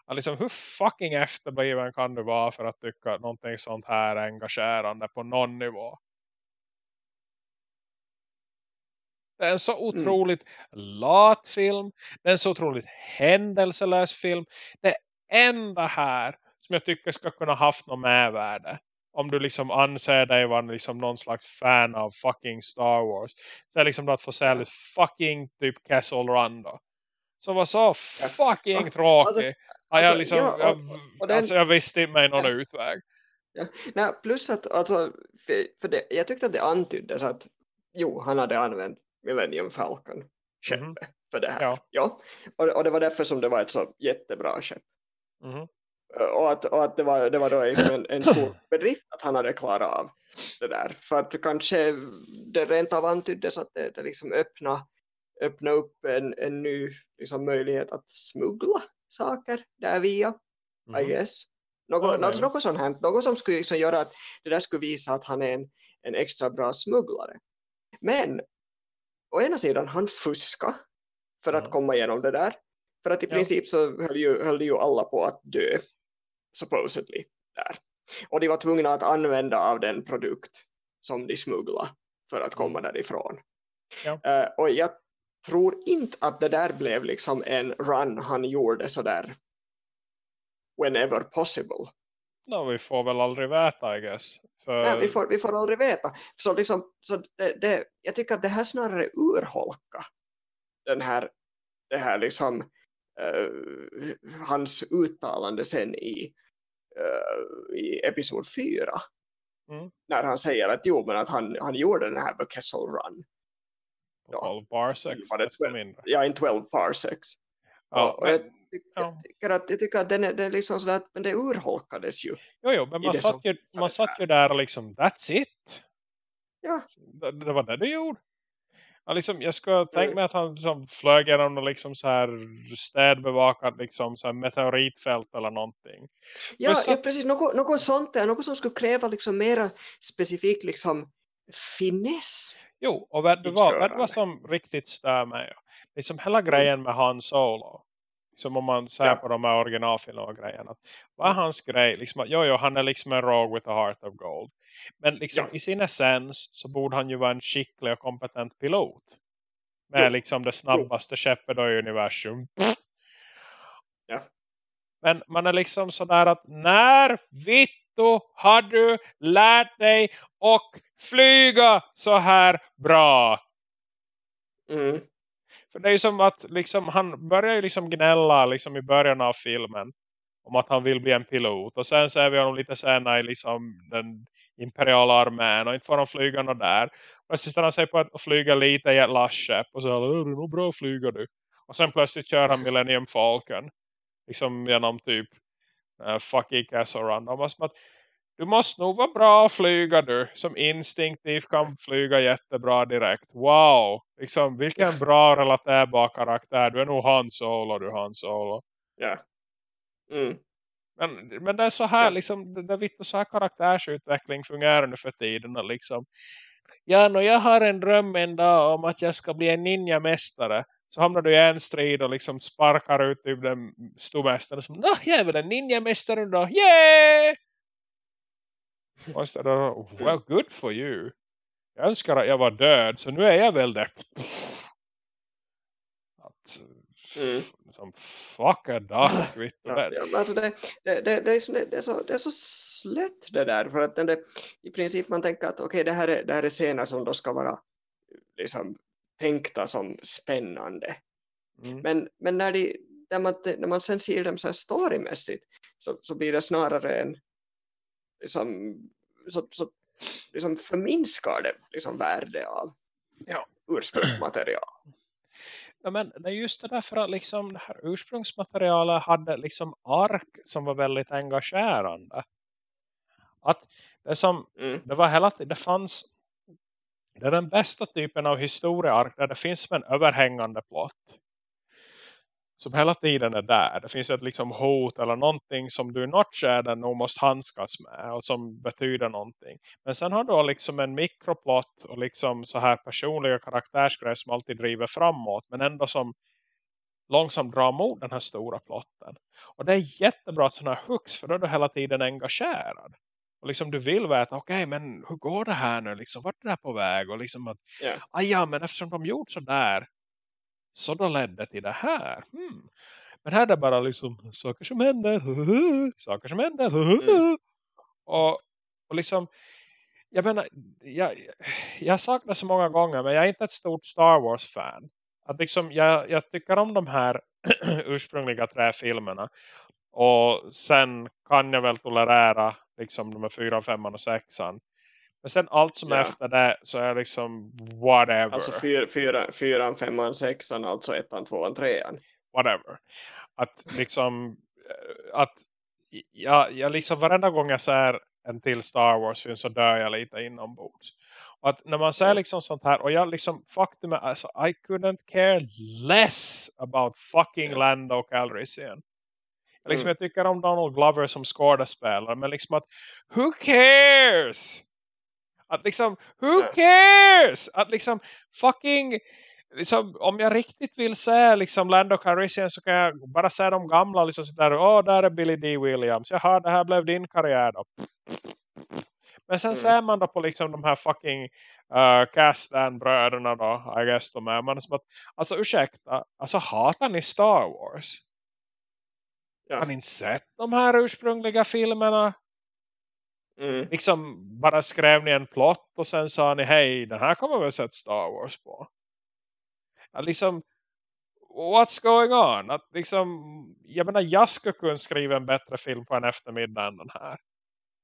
Att liksom, hur fucking efterbliven kan du vara för att tycka att någonting sånt här är engagerande på någon nivå? Det är en så otroligt mm. lat film. Det är en så otroligt händelselös film. Det enda här som jag tycker ska kunna haft något medvärde. Om du liksom anser dig vara liksom någon slags fan av fucking Star Wars. Så är liksom att få se lite fucking typ Castle Run då. Som var så fucking tråkig. Alltså, ja, jag, liksom, ja, och, och den, alltså, jag visste inte mig någon ja. utväg. Ja. Nej, plus att alltså, för, för det, jag tyckte att det antyddes att jo, han hade använt Millennium Falcon skeppet mm. för det här. Ja. ja. Och, och det var därför som det var ett så jättebra skepp. Mm. Och att, och att det var, det var då en, en stor bedrift att han hade klarat av det där. För att kanske det rent av antyddes att det, det liksom öppna, öppna upp en, en ny liksom möjlighet att smuggla saker där via, mm. I guess. Något, mm. alltså något sånt här, något som skulle liksom göra att det där skulle visa att han är en, en extra bra smugglare. Men å ena sidan han fuska för att komma igenom det där. För att i ja. princip så höll ju, höll ju alla på att dö supposedly där. Och de var tvungna att använda av den produkt som de smugglade för att komma mm. därifrån. Ja. Uh, och jag tror inte att det där blev liksom en run han gjorde sådär whenever possible. No, vi får väl aldrig veta, I guess. För... Nej, vi får, vi får aldrig veta. Så liksom, så det, det, jag tycker att det här snarare urholkar den här, det här liksom, hans uttalande sen i, uh, i episod 4. Mm. När han säger att jo, men att han, han gjorde den här Kessel Run. 12 parsecs. Ja, in 12 parsecs. Ja, och, och jag, jag, tycker att, jag tycker att den är, den är liksom sådär, men det urholkades ju. Jo, jo men man satt, ju, man satt ju där liksom, that's it. Ja. Det, det var det du gjorde. Ja, liksom, jag ska tänka mig att han liksom flög genom något liksom så här städbevakat liksom så här meteoritfält eller någonting. Ja, så... ja precis. Något, något sånt där. Något som skulle kräva liksom mera specifikt liksom finess. Jo, och vet du vad, vet vad som riktigt stör mig? Liksom hela grejen med Han Solo. Som om man ser ja. på de här originalfilmerna och grejerna. Vad är hans grej? Liksom, jo, jo, han är liksom en rogue with a heart of gold. Men liksom ja. i sin essens så borde han ju vara en skicklig och kompetent pilot. Med jo. liksom det snabbaste skeppet i universum. Ja. Men man är liksom sådär att när Vitto har du lärt dig och flyga så här bra? Mm. För det är ju som att liksom, han börjar ju liksom gnälla liksom i början av filmen om att han vill bli en pilot. Och sen ser vi honom lite senare i liksom den imperiala armén och inte får de flyga något där. Och så stannar han sig på att flyga lite i ett lastskepp och så är det nog bra att flyga du. Och sen plötsligt kör han Millennium Falcon liksom genom typ uh, fucking Castle Run. Att du måste nog vara bra att flyga du. Som instinktivt kan flyga jättebra direkt. Wow! Liksom, vilken bra relaterbar karaktär. Du är nog Han Solo, du Han Solo. Ja. Mm. Men, men det är så här, liksom, det, det vitt så här karaktärsutveckling fungerar nu för tiden. Liksom. Ja, no, jag har en dröm en dag om att jag ska bli en ninja-mästare. Så hamnar du i en strid och liksom sparkar ut typ den stormästaren. Som, jag är väl en ninja-mästare då. Yeah! Och då, well, good for you. Jag önskar att jag var död, så nu är jag väl det. Att, mm. Som fuck a duck, vet ja, ja, alltså det, det, det, det, är så, det, är så, det är så slätt det där. För att det, i princip man tänker att okej, okay, det, här är, det här är scener som då ska vara liksom, tänkta som spännande. Mm. Men, men när, de, när, man, när man sen ser dem så här storymässigt så, så blir det snarare en liksom, så, så liksom förminskar det liksom värde av ja. ursprungsmaterial. Ja, men det är just det därför att liksom det här ursprungsmaterialet hade liksom ark som var väldigt engagerande. Att det som, mm. det var hela tiden, det fanns det är den bästa typen av historieark där det finns en överhängande plott som hela tiden är där. Det finns ett liksom hot eller någonting som du i något skede nog måste handskas med och som betyder någonting. Men sen har du liksom en mikroplott och liksom så här personliga karaktärsgrejer som alltid driver framåt men ändå som långsamt drar mot den här stora plotten. Och det är jättebra att sådana här hooks för då är du hela tiden engagerad. Och liksom du vill veta, okej okay, men hur går det här nu? Liksom, vart är det här på väg? Och liksom att, yeah. ah, ja men eftersom de gjort så där så då ledde till det här. Hmm. Men här är det bara liksom saker som händer. saker som händer. Mm. Och, och liksom jag menar, jag, jag saknar så många gånger men jag är inte ett stort Star Wars-fan. Att liksom, jag, jag tycker om de här ursprungliga tre filmerna. Och sen kan jag väl tolerera liksom de här fyra, femman och sexan. Men sen allt som Ja. efter det så är liksom whatever. Alltså fyra, fyra, fyran, femman, sexan, alltså ettan, tvåan, trean. whatever. Att liksom eh, att jag, jag liksom varenda gång jag ser en till Star Wars film så dör jag lite inombords. Och att när man ser liksom sånt här och jag liksom faktum är alltså I couldn't care less about fucking. Lando Calrissian. Liksom Mm. jag tycker om Donald Glover som skådespelare men liksom att who cares? Att liksom who cares? Att liksom fucking liksom, om jag riktigt vill se liksom Lando Calrissian så kan jag bara se de gamla liksom så där, åh där är Billy D. Williams jaha det här blev din karriär då men sen Mm. ser man då på liksom de här fucking uh, Castan-bröderna då I guess de är man är som att, alltså ursäkta alltså hatar ni Star Wars Ja. har ni inte sett de här ursprungliga filmerna Mm. liksom bara skrev ni en plott och sen sa ni hej den här kommer vi sett Star Wars på. Att liksom what's going on? Att liksom jag menar jag skulle kunna skriva en bättre film på en eftermiddag än den här.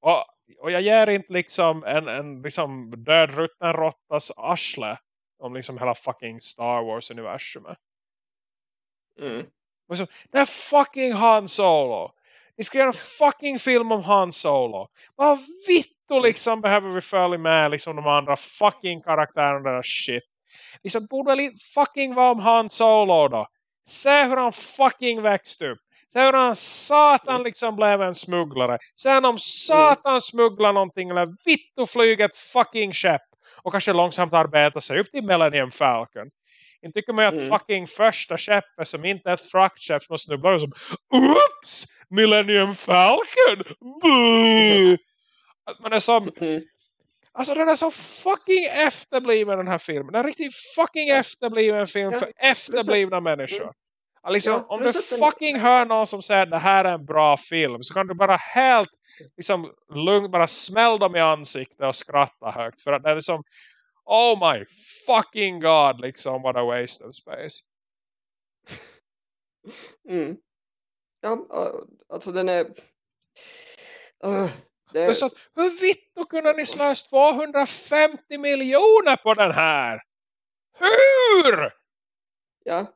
Och, och jag ger inte liksom en, en liksom död rutten råttas arsle om liksom hela fucking Star Wars universumet. Mm. Så, det är fucking Han Solo. Ni ska göra en fucking film om Han Solo. Vad vittu liksom behöver vi följa med liksom de andra fucking karaktärerna och deras shit. Liksom borde väl inte fucking vara om Han Solo då. Se hur han fucking växte upp. Se hur han satan liksom blev en smugglare. Sen om satan smugglar någonting eller vittu flyger ett fucking skepp. Och kanske långsamt arbeta sig upp till Millennium Falcon. Inte tycker man att Mm. fucking första skeppet som inte är ett fraktskepp som snubblar som Oops! Millennium Falcon! Boo! Att man är som Mm. Alltså den är så fucking efterbliven den här filmen. Den är riktigt fucking efterbliven film Ja, för efterblivna människor. Ja, Liksom, Ja, om du fucking hör någon som säger att det här är en bra film så kan du bara helt liksom, lugnt bara smäll dem i ansiktet och skratta högt. För att det är liksom oh my fucking god liksom what a waste of space. Mm. Ja, alltså den är... Uh, det, så, hur vitt kunde ni slösa 250 miljoner på den här? Hur? ja,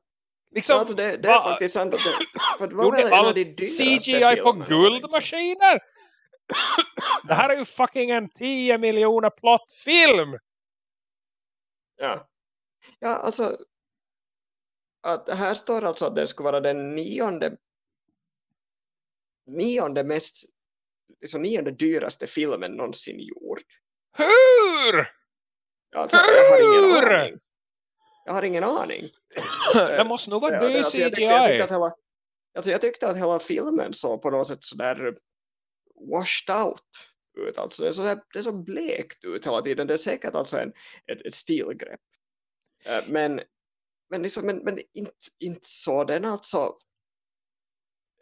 Liksom, alltså det, det är va- faktiskt sant att det, för det var Gjorde en av de CGI på liksom. guldmaskiner? det här är ju fucking en 10 miljoner plottfilm. Ja. ja, alltså att här står alltså att det skulle vara den nionde nionde mest liksom nionde dyraste filmen någonsin gjord. Hur? Alltså, jag har ingen Hur? aning. Jag har ingen aning. det måste nog vara det- alltså, jag, tyckte, jag, tyckte att hela, alltså, jag tyckte att hela filmen så på något sätt sådär washed out ut. Alltså, det, är så, här, det är så blekt ut hela tiden. Det är säkert alltså en, ett, ett stilgrepp. Eh, men men, liksom, men, men inte, inte så den alltså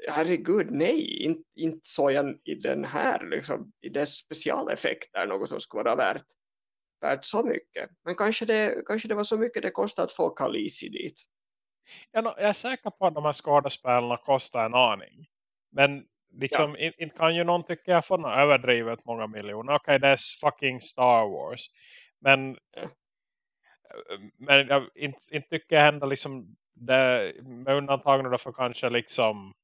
herregud nej inte, inte så jag i den här liksom, i dess specialeffekter något som skulle vara värt, värt så mycket men kanske det, kanske det var så mycket det kostade att få Khaleesi dit Jag, jag är säker på att de här skådespelarna kostar en aning. Men liksom, in- inte kan ju någon tycka jag får överdrivet många miljoner. Okej, det är fucking Star Wars. Men, Ja. men jag inte, inte tycker jag ändå liksom det, med undantag nu för kanske liksom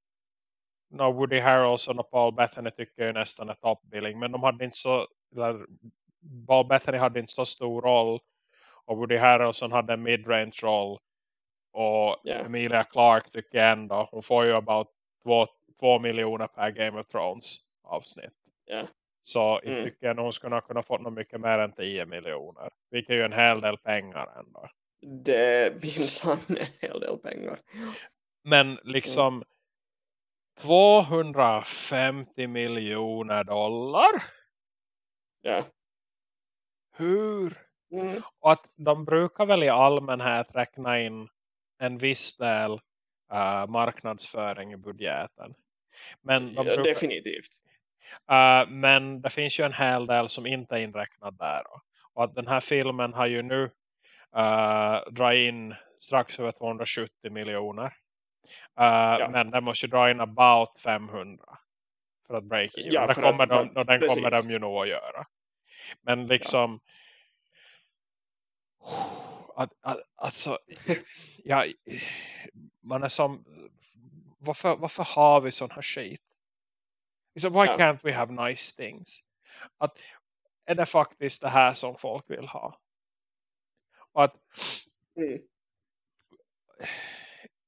no, Woody Harrelson och Paul Bettany tycker ju nästan är toppbilling. Men de hade inte så eller, Paul Bettany hade inte så stor roll och Woody Harrelson hade en midrange roll och Ja. Emilia Clarke tycker jag ändå hon får ju about två, två miljoner per Game of Thrones avsnitt. Ja. Så Mm. tycker jag nog hon skulle kunna fått något mycket mer än 10 miljoner. Vilket är ju en hel del pengar ändå. det finns en hel del pengar Men liksom 250 miljoner dollar Ja. Hur? Mm. Och att de brukar väl i allmänhet räkna in en viss del uh, marknadsföring i budgeten. Men, de Ja, brukar, definitivt. uh, men det finns ju en hel del som inte är inräknad där. Då. Och att den här filmen har ju nu uh, dra in strax över 270 miljoner. Uh, Ja. Men den måste ju dra in about 500 för att break even. Ja, för kommer att- de, och den kommer de ju nog att göra. Men liksom att, att, alltså ja, man är som varför, varför har vi sån här skit? Liksom, why can't we have nice things? Att, är det faktiskt det här som folk vill ha? Och att Mm.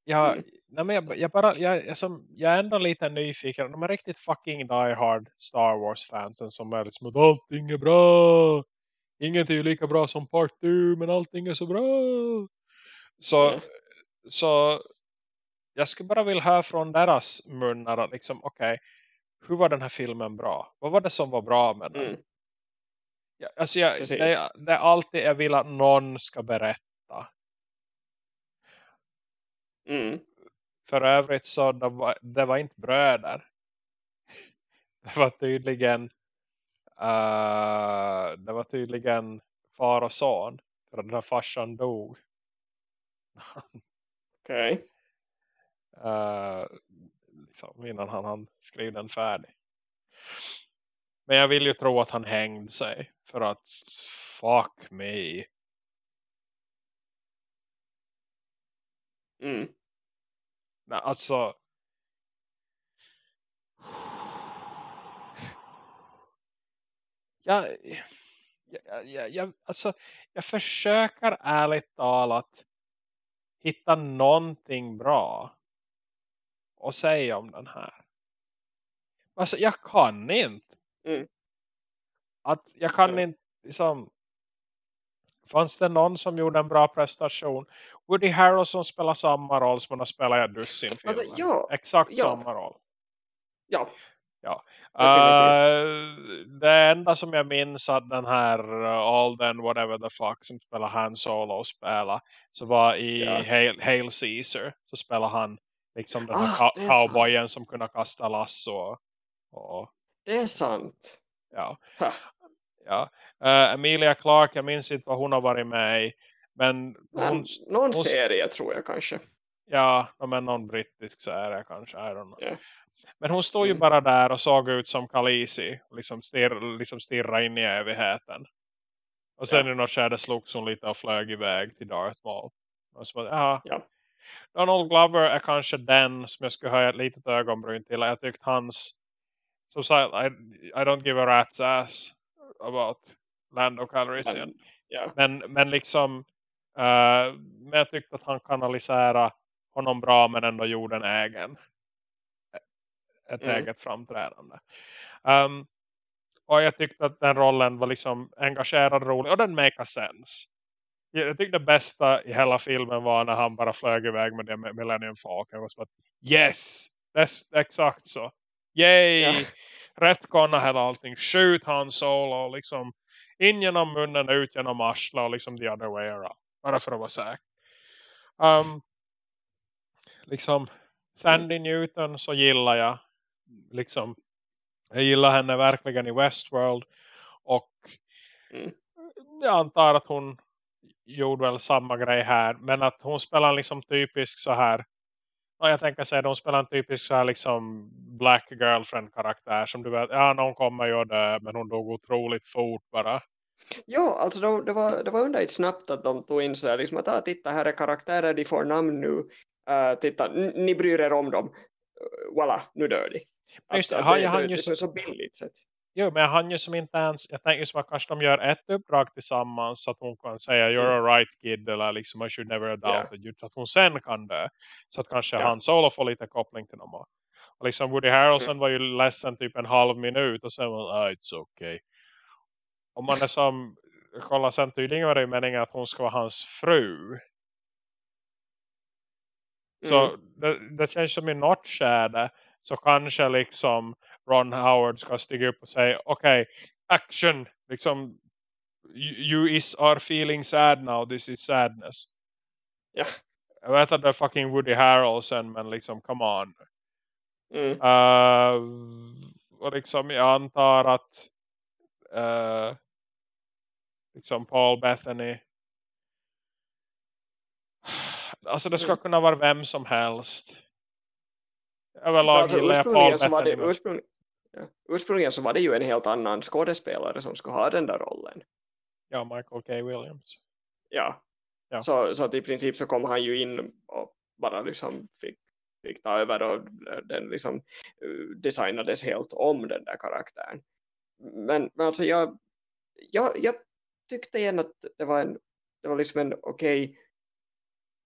jag, Mm. nej men jag, jag, bara, jag, jag, som, jag är ändå lite nyfiken. De är riktigt fucking diehard Star Wars-fansen som är liksom att allting är bra. Ingenting är lika bra som part 2 men allting är så bra. Så, Mm. så jag skulle bara vilja höra från deras munnar att liksom, okej, hur var den här filmen bra? Vad var det som var bra med den? Mm. Ja, alltså jag, det, det är alltid jag vill att någon ska berätta. Mm. För övrigt så det var, det var inte bröder. Det var tydligen eh, det var tydligen far och son. För den här farsan dog. Okej. Eh, liksom, innan han, han skrev den färdig. Men jag vill ju tro att han hängde sig. För att fuck me. Mm. Nej, alltså. Jag, jag, jag, jag, alltså, jag försöker ärligt talat hitta någonting bra och säga om den här. Alltså, jag kan inte. Mm. Att jag kan Mm. inte liksom Fanns det någon som gjorde en bra prestation? Woody Harrelson spelar samma roll som han har spelat i dussin. Alltså, ja. Exakt ja. samma roll. Ja. Uh, det enda som jag minns att den här uh, Alden whatever the fuck som spelar Han Solo spela så var i Ja. Hail, Hail Caesar så spelar han liksom den här Ah, cowboyen som kunde kasta lasso och, och Det är sant. ja. Ha. ja. Uh, Emilia Clarke, jag minns inte vad hon har varit med i men Men, hon, någon hon- serie tror jag kanske. ja, men någon brittisk serie kanske, I don't. Ja. Men hon stod ju Mm. bara där och såg ut som Khaleesi. Liksom, stirr, liksom stirra in i evigheten. Och sen Ja. i något skärde slogs hon lite och flög iväg till Darth Maul. Och så bara, ja. Donald Glover är kanske den som jag skulle höja ett litet ögonbryn till. Jag tyckte hans... Som sagt, I, I don't give a rat's ass about Lando Calrissian. Men, ja. Men, men liksom... eh, men jag tyckte att han kanaliserade honom bra men ändå gjorde en egen ett Mm. eget framträdande. Um, och jag tyckte att den rollen var liksom engagerad rolig och den make a sense. Jag tyckte det bästa i hela filmen var när han bara flög iväg med det med Millennium Falcon. Och så att, yes! Exakt så. Yay! Ja. Rättkonna hela allting. Skjut han solo. Liksom in genom munnen, ut genom arslet och liksom the other way around. Bara för att vara säker. Um, liksom Sandy Newton så gillar jag liksom jag gillar henne verkligen i Westworld och Mm. jag antar att hon gjorde väl samma grej här men att hon spelar liksom typisk så här och jag tänker säga att hon spelar en typisk så här liksom black girlfriend karaktär som du vet, ja någon kommer ju dö men hon dog otroligt fort bara Ja, alltså då, det, var, det var underligt snabbt att de tog in så där, liksom att ah, titta här är karaktärer, de får namn nu. Uh, titta, ni bryr er om dem. Uh, voilà, nu dör de. Just att har det, det, ju det, så- är så billigt sätt. Jo, men han ju som inte ens, jag tänker som att kanske de gör ett uppdrag tillsammans så att hon kan säga you're a right kid eller liksom I should never have doubted you så att hon sen kan dö. Så att kanske Ja. han solo får lite koppling till dem. Och liksom Woody Harrelson var ju ledsen typ en halv minut och sen var ah, it's okay. Om man är som, kolla sen tydligen var det ju meningen att hon ska vara hans fru. Så Mm. det, det känns som i något skärde så kanske liksom Ron Howard ska stiga upp och säga okej, okay, action liksom you, is are feeling sad now, this is sadness ja. jag vet att det är fucking Woody Harrelson men liksom come on Mm. Uh, och liksom jag antar att uh, liksom Paul Bethany alltså det ska Mm. kunna vara vem som helst överlag Alltså, gillar jag Paul så var det, ursprung, ja, ursprungligen så var det ju en helt annan skådespelare som skulle ha den där rollen. ja, Michael K. Williams Ja. Ja. Så, så att i princip så kom han ju in och bara liksom fick, fick ta över och den liksom eh, designades helt om den där karaktären. Men, men alltså jag, jag, jag tyckte igen att det var en det var liksom en okej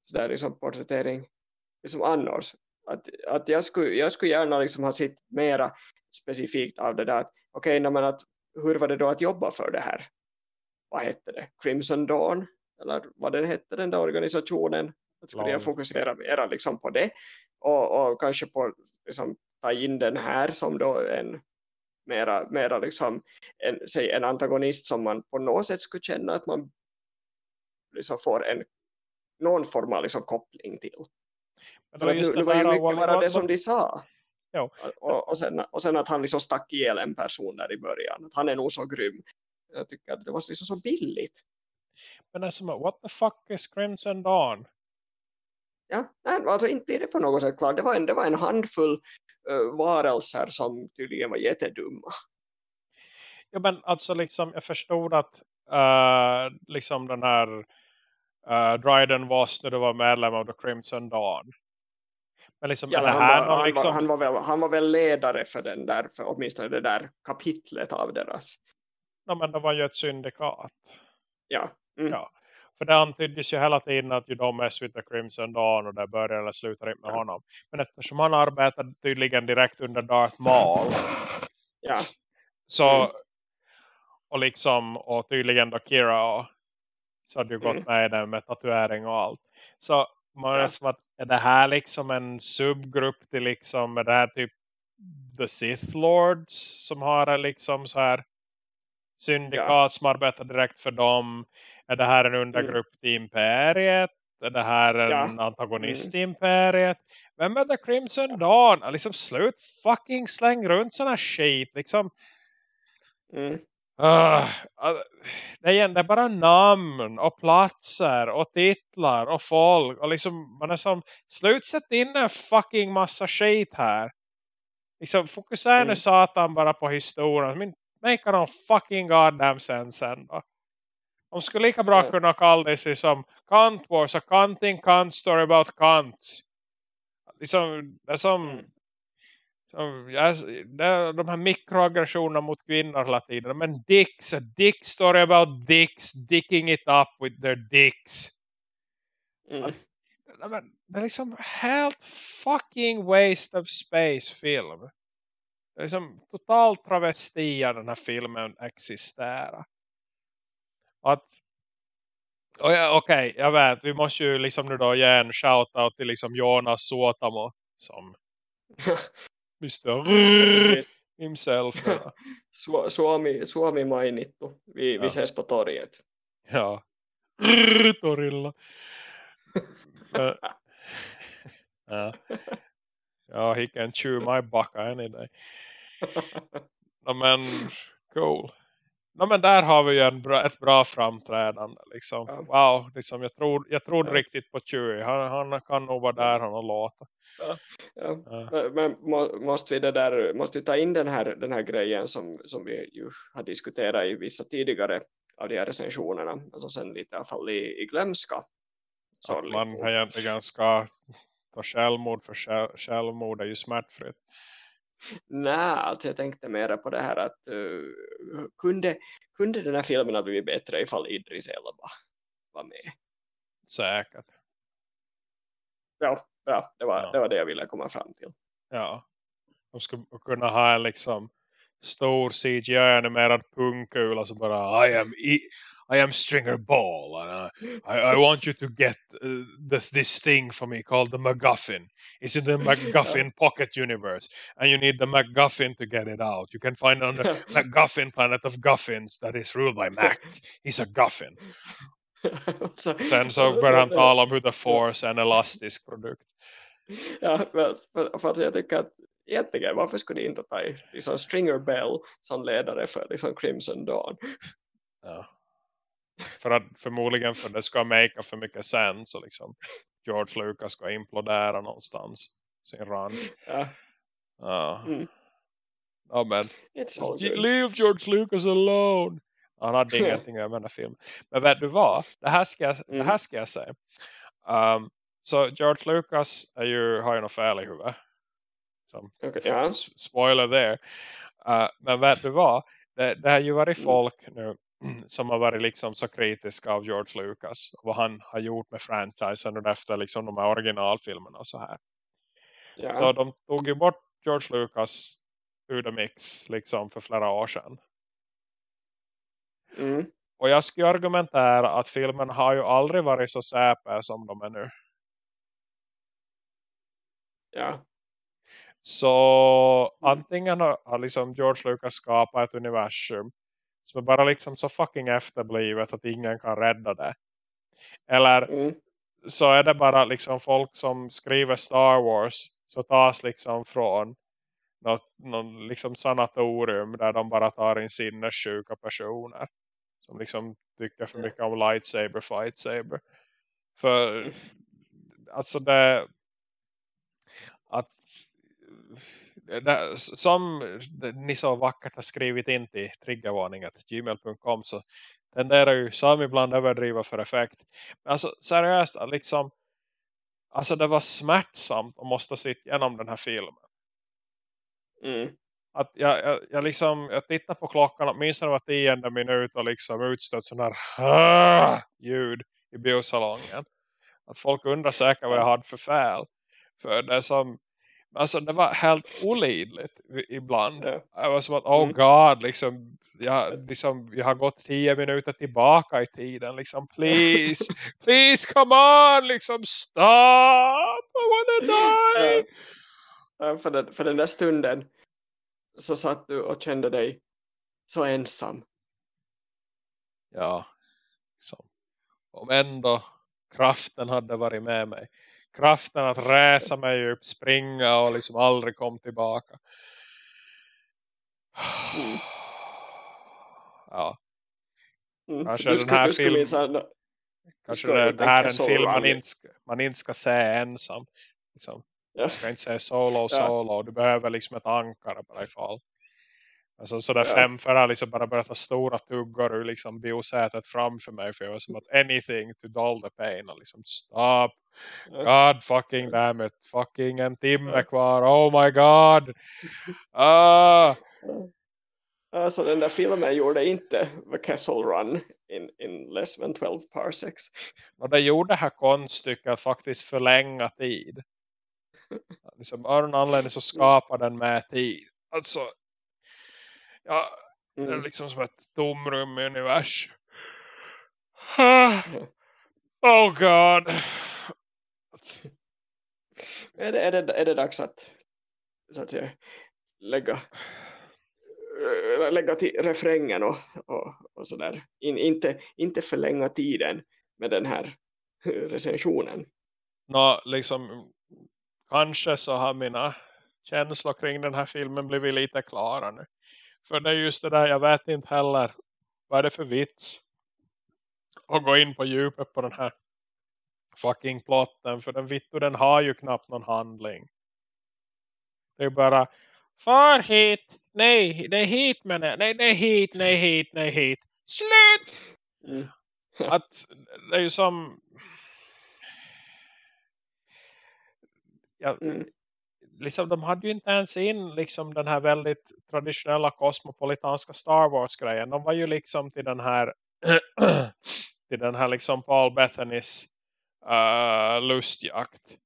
sådär liksom porträttering liksom annars. Att, att jag, skulle, jag skulle gärna liksom ha sett mera specifikt av det där. Okej, okay, men att, hur var det då att jobba för det här? Vad hette det? Crimson Dawn? Eller vad den hette den där organisationen? Att skulle jag fokusera mera liksom på det. Och, och kanske på liksom, ta in den här som då en mera, mera liksom en, säg, en antagonist som man på något sätt skulle känna att man liksom får en någon form av liksom koppling till. Det var just nu, det var ju mycket Wally bara det som de sa. Jo. Och, och, sen, och sen att han liksom stack ihjäl en person där i början. Att han är nog så grym. Jag tycker att det var liksom så billigt. Men som, what the fuck is Crimson Dawn? Ja, nej, alltså inte blir det på något sätt klart. Det var en, det var en handfull uh, varelser som tydligen var jättedumma. Ja men alltså liksom jag förstod att uh, liksom den här uh, Dryden Voss när du var medlem av The Crimson Dawn. Men liksom Ja, är han, här var, han, liksom... var, han, var väl, han var väl ledare för den där, för åtminstone det där kapitlet av deras. Ja, men det var ju ett syndikat. Ja, mm. Ja. För det antyddes ju hela tiden att ju de with the Crimson Dawn och det börjar eller slutar inte med Ja. honom. Men eftersom han arbetade tydligen direkt under Darth Maul ja, så Mm. och liksom och tydligen då Kira och, så hade ju gått Mm. med i den med tatuering och allt. Så man är som att är det här liksom en subgrupp till liksom är det här typ The Sith Lords som har liksom så här syndikat som arbetar direkt för dem. Är det här en undergrupp till Imperiet? Är det här en Ja. Mm. antagonist till Imperiet? Vem är The Crimson Dawn? Liksom slut fucking släng runt sån här skit. Liksom mm. Ah, ah, det, är, bara namn och platser och titlar och folk och liksom man är som slut sätt in en fucking massa skit här. Liksom fokusera Mm. nu satan bara på historien. Men make no fucking goddamn sense ändå. De skulle lika bra Ja. kunna kalla det sig som Kant Wars, a Kanting Kant story about Kants. Liksom, det är som Mm. Jag, de här mikroaggressionerna mot kvinnor hela tiden. Men dicks, a dick story about dicks, dicking it up with their dicks. Mm. Men, det är liksom helt fucking waste of space film. Det är liksom totalt travesti av den här filmen existerar. Att Okej, jag vet. Vi måste ju liksom nu då ge en shoutout till liksom Jonas Suotamo som Mr. Precis. himself. Su- Suomi, Suomi mainittu. Vi, Ja. vi ses på torget. Ja. Torilla. Ja. Ja, he can chew my backa any day. No, men, cool. No, men där har vi ju en bra, ett bra framträdande. Liksom. Ja. Wow, liksom, jag, tror, jag trodde Ja. riktigt på Chewie. Han, han kan nog vara där han har låta. Ja. Ja. Men, men må, måste vi det där, måste vi ta in den här, den här grejen som, som vi ju har diskuterat i vissa tidigare av de här recensionerna. Alltså sen lite i alla fall i, i glömska. Så Att man lite- egentligen ska ta självmord för själv, självmord är ju smärtfritt. Nej, alltså jag tänkte mera på det här att uh, kunde, kunde den här filmen ha blivit bättre ifall Idris Elba var med? Säkert. Ja, ja, det, var, Ja. det var det jag ville komma fram till. Ja. De skulle kunna ha en liksom stor CGI-animerad pungkula som bara I am, I, I am Stringer Ball and I, I, I want you to get uh, this, this thing for me called the MacGuffin. It's in the MacGuffin pocket universe and you need the MacGuffin to get it out. You can find on the MacGuffin planet of Guffins that is ruled by Mac. He's a Guffin. Sen så börjar han tala om hur The Force är en elastisk produkt. Ja, för, för, att jag tycker att egentligen varför skulle inte ta liksom Stringer Bell som ledare för liksom Crimson Dawn? Ja. För att förmodligen för det ska make för mycket sens och liksom George Lucas ska implodera någonstans sin ranch. Ja. Ja. Mm. Ja men leave George Lucas alone. Han hade ingenting över den här filmen. Men vet du vad? Det här ska, jag- det Mm. här ska jag säga. Um, så George Lucas är ju, har ju något fel i huvudet. Som, ja. s- spoiler there. Uh, men vet du vad? Det, det har ju varit Mm. folk nu som har varit liksom så kritiska av George Lucas. Och vad han har gjort med franchisen och efter liksom de här originalfilmerna och så här. Ja. Så de tog ju bort George Lucas ur the mix liksom för flera år sedan. Mm. Och jag skulle argumentera att filmen har ju aldrig varit så säper som de är nu. Ja. Så Mm. antingen har, har liksom George Lucas skapat ett universum som är bara liksom så fucking efterblivet att ingen kan rädda det. Eller Mm. så är det bara liksom folk som skriver Star Wars så tas liksom från något, någon liksom sanatorium där de bara tar in sinnessjuka personer som liksom tycker för mycket om lightsaber, fight saber. För alltså det att det, som ni så vackert har skrivit in till triggervarningen till gmail.com så tenderar ju Sam ibland överdriva för effekt. Men alltså seriöst, liksom alltså det var smärtsamt att måste sitta igenom den här filmen. Mm. Att jag, jag, jag liksom, jag tittar på klockan åtminstone var tionde minut och liksom utstött sån här ljud i biosalongen. Att folk undrar säkert vad jag hade för fel. För det som, alltså det var helt olidligt ibland. Ja. Jag var som att, oh god, liksom jag, liksom, jag har gått tio minuter tillbaka i tiden. Liksom, please, please come on, liksom stop, I wanna die. Ja. För, den, för den där stunden så satt du och kände dig så ensam. Ja, liksom. om ändå kraften hade varit med mig. Kraften att räsa mig upp, springa och liksom aldrig kom tillbaka. Mm. Ja, Mm. Kanske den här du skulle film- minsann- kanske det, här är en film man inte, ska, man inte ska se ensam. Liksom. Ja. Du ska inte säga solo, solo. Du behöver liksom ett ankare bara ifall. Alltså sådär Ja. fem för att liksom bara börja ta stora tuggor ur liksom biosätet framför mig. För jag var som att anything to dull the pain. Och liksom stop. God fucking damn it. Fucking en timme kvar. Oh my god. Ah. Alltså den där filmen gjorde inte The Kessel Run in, in less than 12 parsecs. Och det gjorde det här konststycket att faktiskt förlänga tid. Liksom, av någon anledning så skapar den med tid. Alltså. Ja, det är Mm. liksom som ett tomrum i universum. Oh god. Är, det, är, det, är det dags att, så att säga, lägga, lägga till refrängen och, och, och sådär. In, inte, inte förlänga tiden med den här recensionen. Nå, liksom, kanske så har mina känslor kring den här filmen blivit lite klara nu. För det är just det där, jag vet inte heller. Vad är det för vits? Att gå in på djupet på den här fucking plotten. För den vittu, den har ju knappt någon handling. Det är bara, far hit. Nej, det är hit men nej, det är hit, nej hit, nej hit. Slut! Mm. att det är ju som ja, Mm. Liksom, de hade ju inte ens in liksom den här väldigt traditionella kosmopolitanska Star Wars-grejen. De var ju liksom till den här till den här liksom Paul Bethanys uh, lustjakt.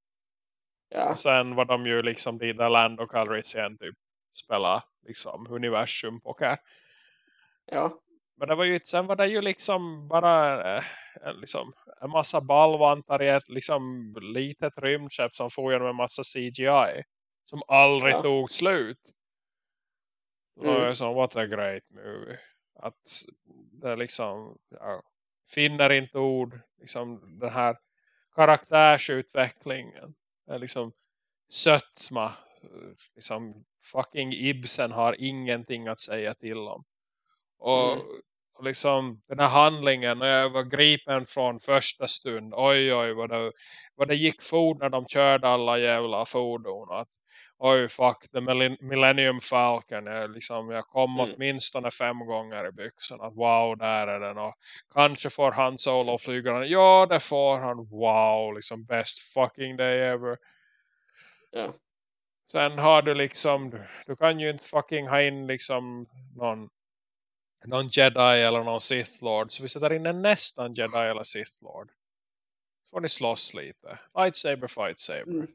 Ja, Och sen var de ju liksom dit där Lando Calrissian typ spela liksom universum poker. ja. men det var ju, sen var det ju liksom bara eh, liksom, en massa ballvantar i ett liksom, litet rymdskepp som får genom en massa CGI. Som aldrig ja. tog slut. Mm. Och så, what a great movie. Att det liksom, ja, finner inte ord. Liksom den här karaktärsutvecklingen. Det är liksom sötma. Liksom fucking Ibsen har ingenting att säga till om. Och, mm. och liksom den här handlingen när jag var gripen från första stund. Oj oj vad det, vad det gick fort när de körde alla jävla fordon. Att, oj fuck, the Millennium Falcon. Jag, liksom, jag kom mm. åtminstone fem gånger i byxorna. Wow, där är den. Och kanske får han solo flyga. Ja, det får han. Wow, liksom best fucking day ever. Ja. Sen har du liksom, du, du, kan ju inte fucking ha in liksom någon, någon Jedi eller någon Sith Lord. Så vi sätter in en nästan Jedi eller Sith Lord. Så får ni slåss lite. Lightsaber, fight saber. Mm.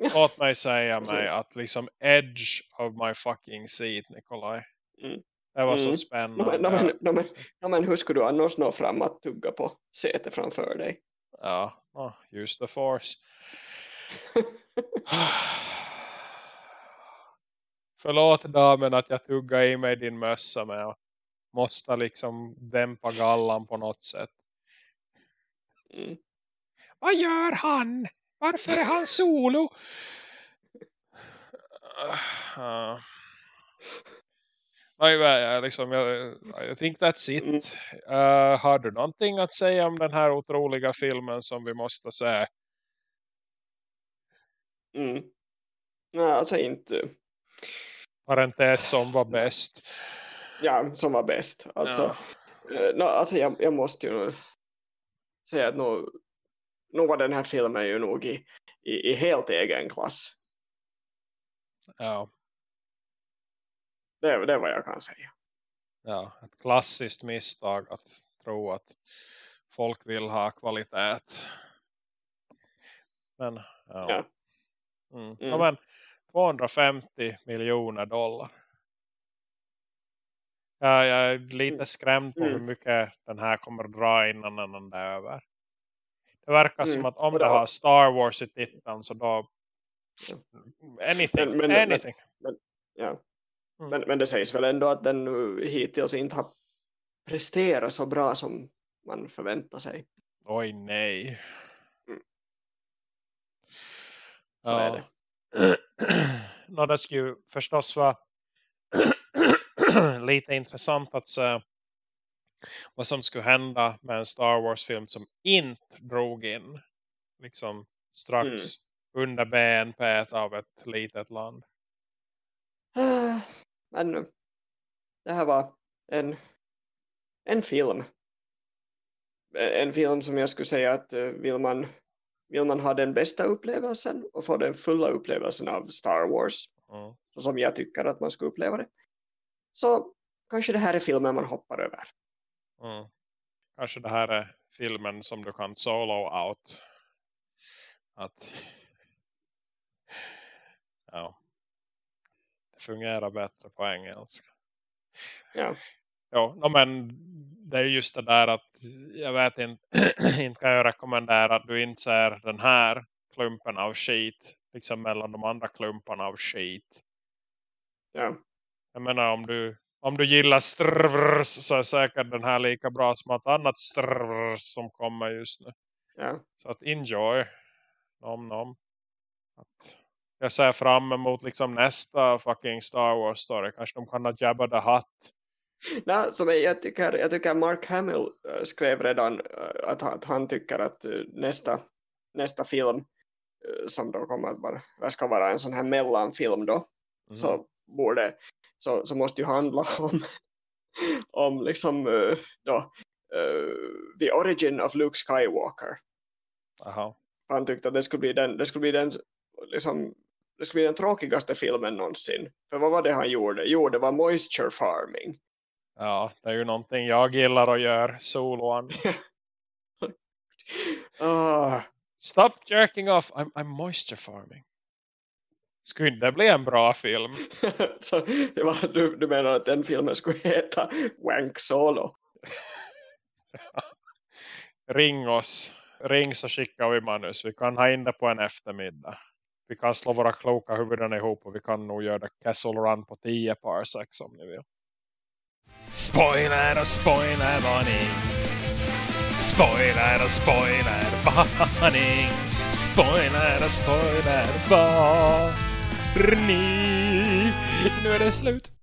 Låt mig säga mig att liksom edge of my fucking seat, Nikolaj. Mm. Det var mm. så spännande. No, no, men, no, men, no, men hur skulle du annars nå fram att tugga på sätet framför dig? Ja, oh, use the force. Förlåt damen att jag tuggar i mig din mössa men jag måste liksom dämpa gallan på något sätt. Mm. Vad gör han? Varför är han solo? Uh, uh, liksom, jag, I think that's it. Uh, har du någonting att säga om den här otroliga filmen som vi måste se? Mm. Nej, alltså inte. Parentes som var bäst. Ja, som var bäst. Alltså, ja. uh, no, alltså jag, jag måste ju säga att nog, nog var den här filmen ju nog i, i, i helt egen klass. Ja. Det, det är vad jag kan säga. Ja, ett klassiskt misstag att tro att folk vill ha kvalitet. Men, ja. ja. Mm. Mm. Ja, men 250 miljoner dollar. Ja, jag är lite mm. skrämd på hur mm. mycket den här kommer att dra innan den är över. Det verkar mm. som att om det har Star Wars i titeln så då anything, men, men, anything. Men, ja. Mm. men, men det sägs väl ändå att den hittills inte har presterat så bra som man förväntar sig. Oj nej. Mm. Så ja. är det. no, det skulle ju förstås vara lite intressant att se vad som skulle hända med en Star Wars-film som inte drog in liksom strax mm. under BNP av ett litet land. Men det här var en, en film. En film som jag skulle säga att eh, vill man vill man ha den bästa upplevelsen och få den fulla upplevelsen av Star Wars mm. som jag tycker att man ska uppleva det så kanske det här är filmen man hoppar över. Mm. Kanske det här är filmen som du kan solo out. Att ja det fungerar bättre på engelska. Ja. Ja, men det är just det där att jag vet inte, inte kan jag rekommendera att du inte ser den här klumpen av skit liksom mellan de andra klumparna av skit. Ja. Jag menar om du om du gillar strvrs så är säkert den här lika bra som ett annat strvrs som kommer just nu. Ja. Så att enjoy. Nom nom. Att jag ser fram emot liksom nästa fucking Star Wars story. Kanske de kan ha Jabba the Hutt Nej, som jag, tycker, jag tycker Mark Hamill äh, skrev redan äh, att, att han tycker att äh, nästa, nästa film som då kommer att vara, ska vara en sån här mellanfilm då mm. så borde så, så måste ju handla om om liksom då the origin of Luke Skywalker. Aha. Han tyckte att det skulle bli den, det skulle bli den liksom det skulle bli den tråkigaste filmen någonsin. För vad var det han gjorde? Jo, det var moisture farming. Ja, det är ju någonting jag gillar att göra. Soloan. uh. Stop jerking off. I'm, I'm moisture farming. Skulle det bli en bra film? så det var, du, du menar att den filmen skulle heta Wank Solo? Ring oss. Ring så skickar vi manus. Vi kan ha in det på en eftermiddag. Vi kan slå våra kloka huvuden ihop och vi kan nog göra det Castle Run på 10 parsecs om ni vill. Spoiler och spoiler varning. Spoiler och spoiler varning. Spoiler och spoiler varning. Nu är det slut.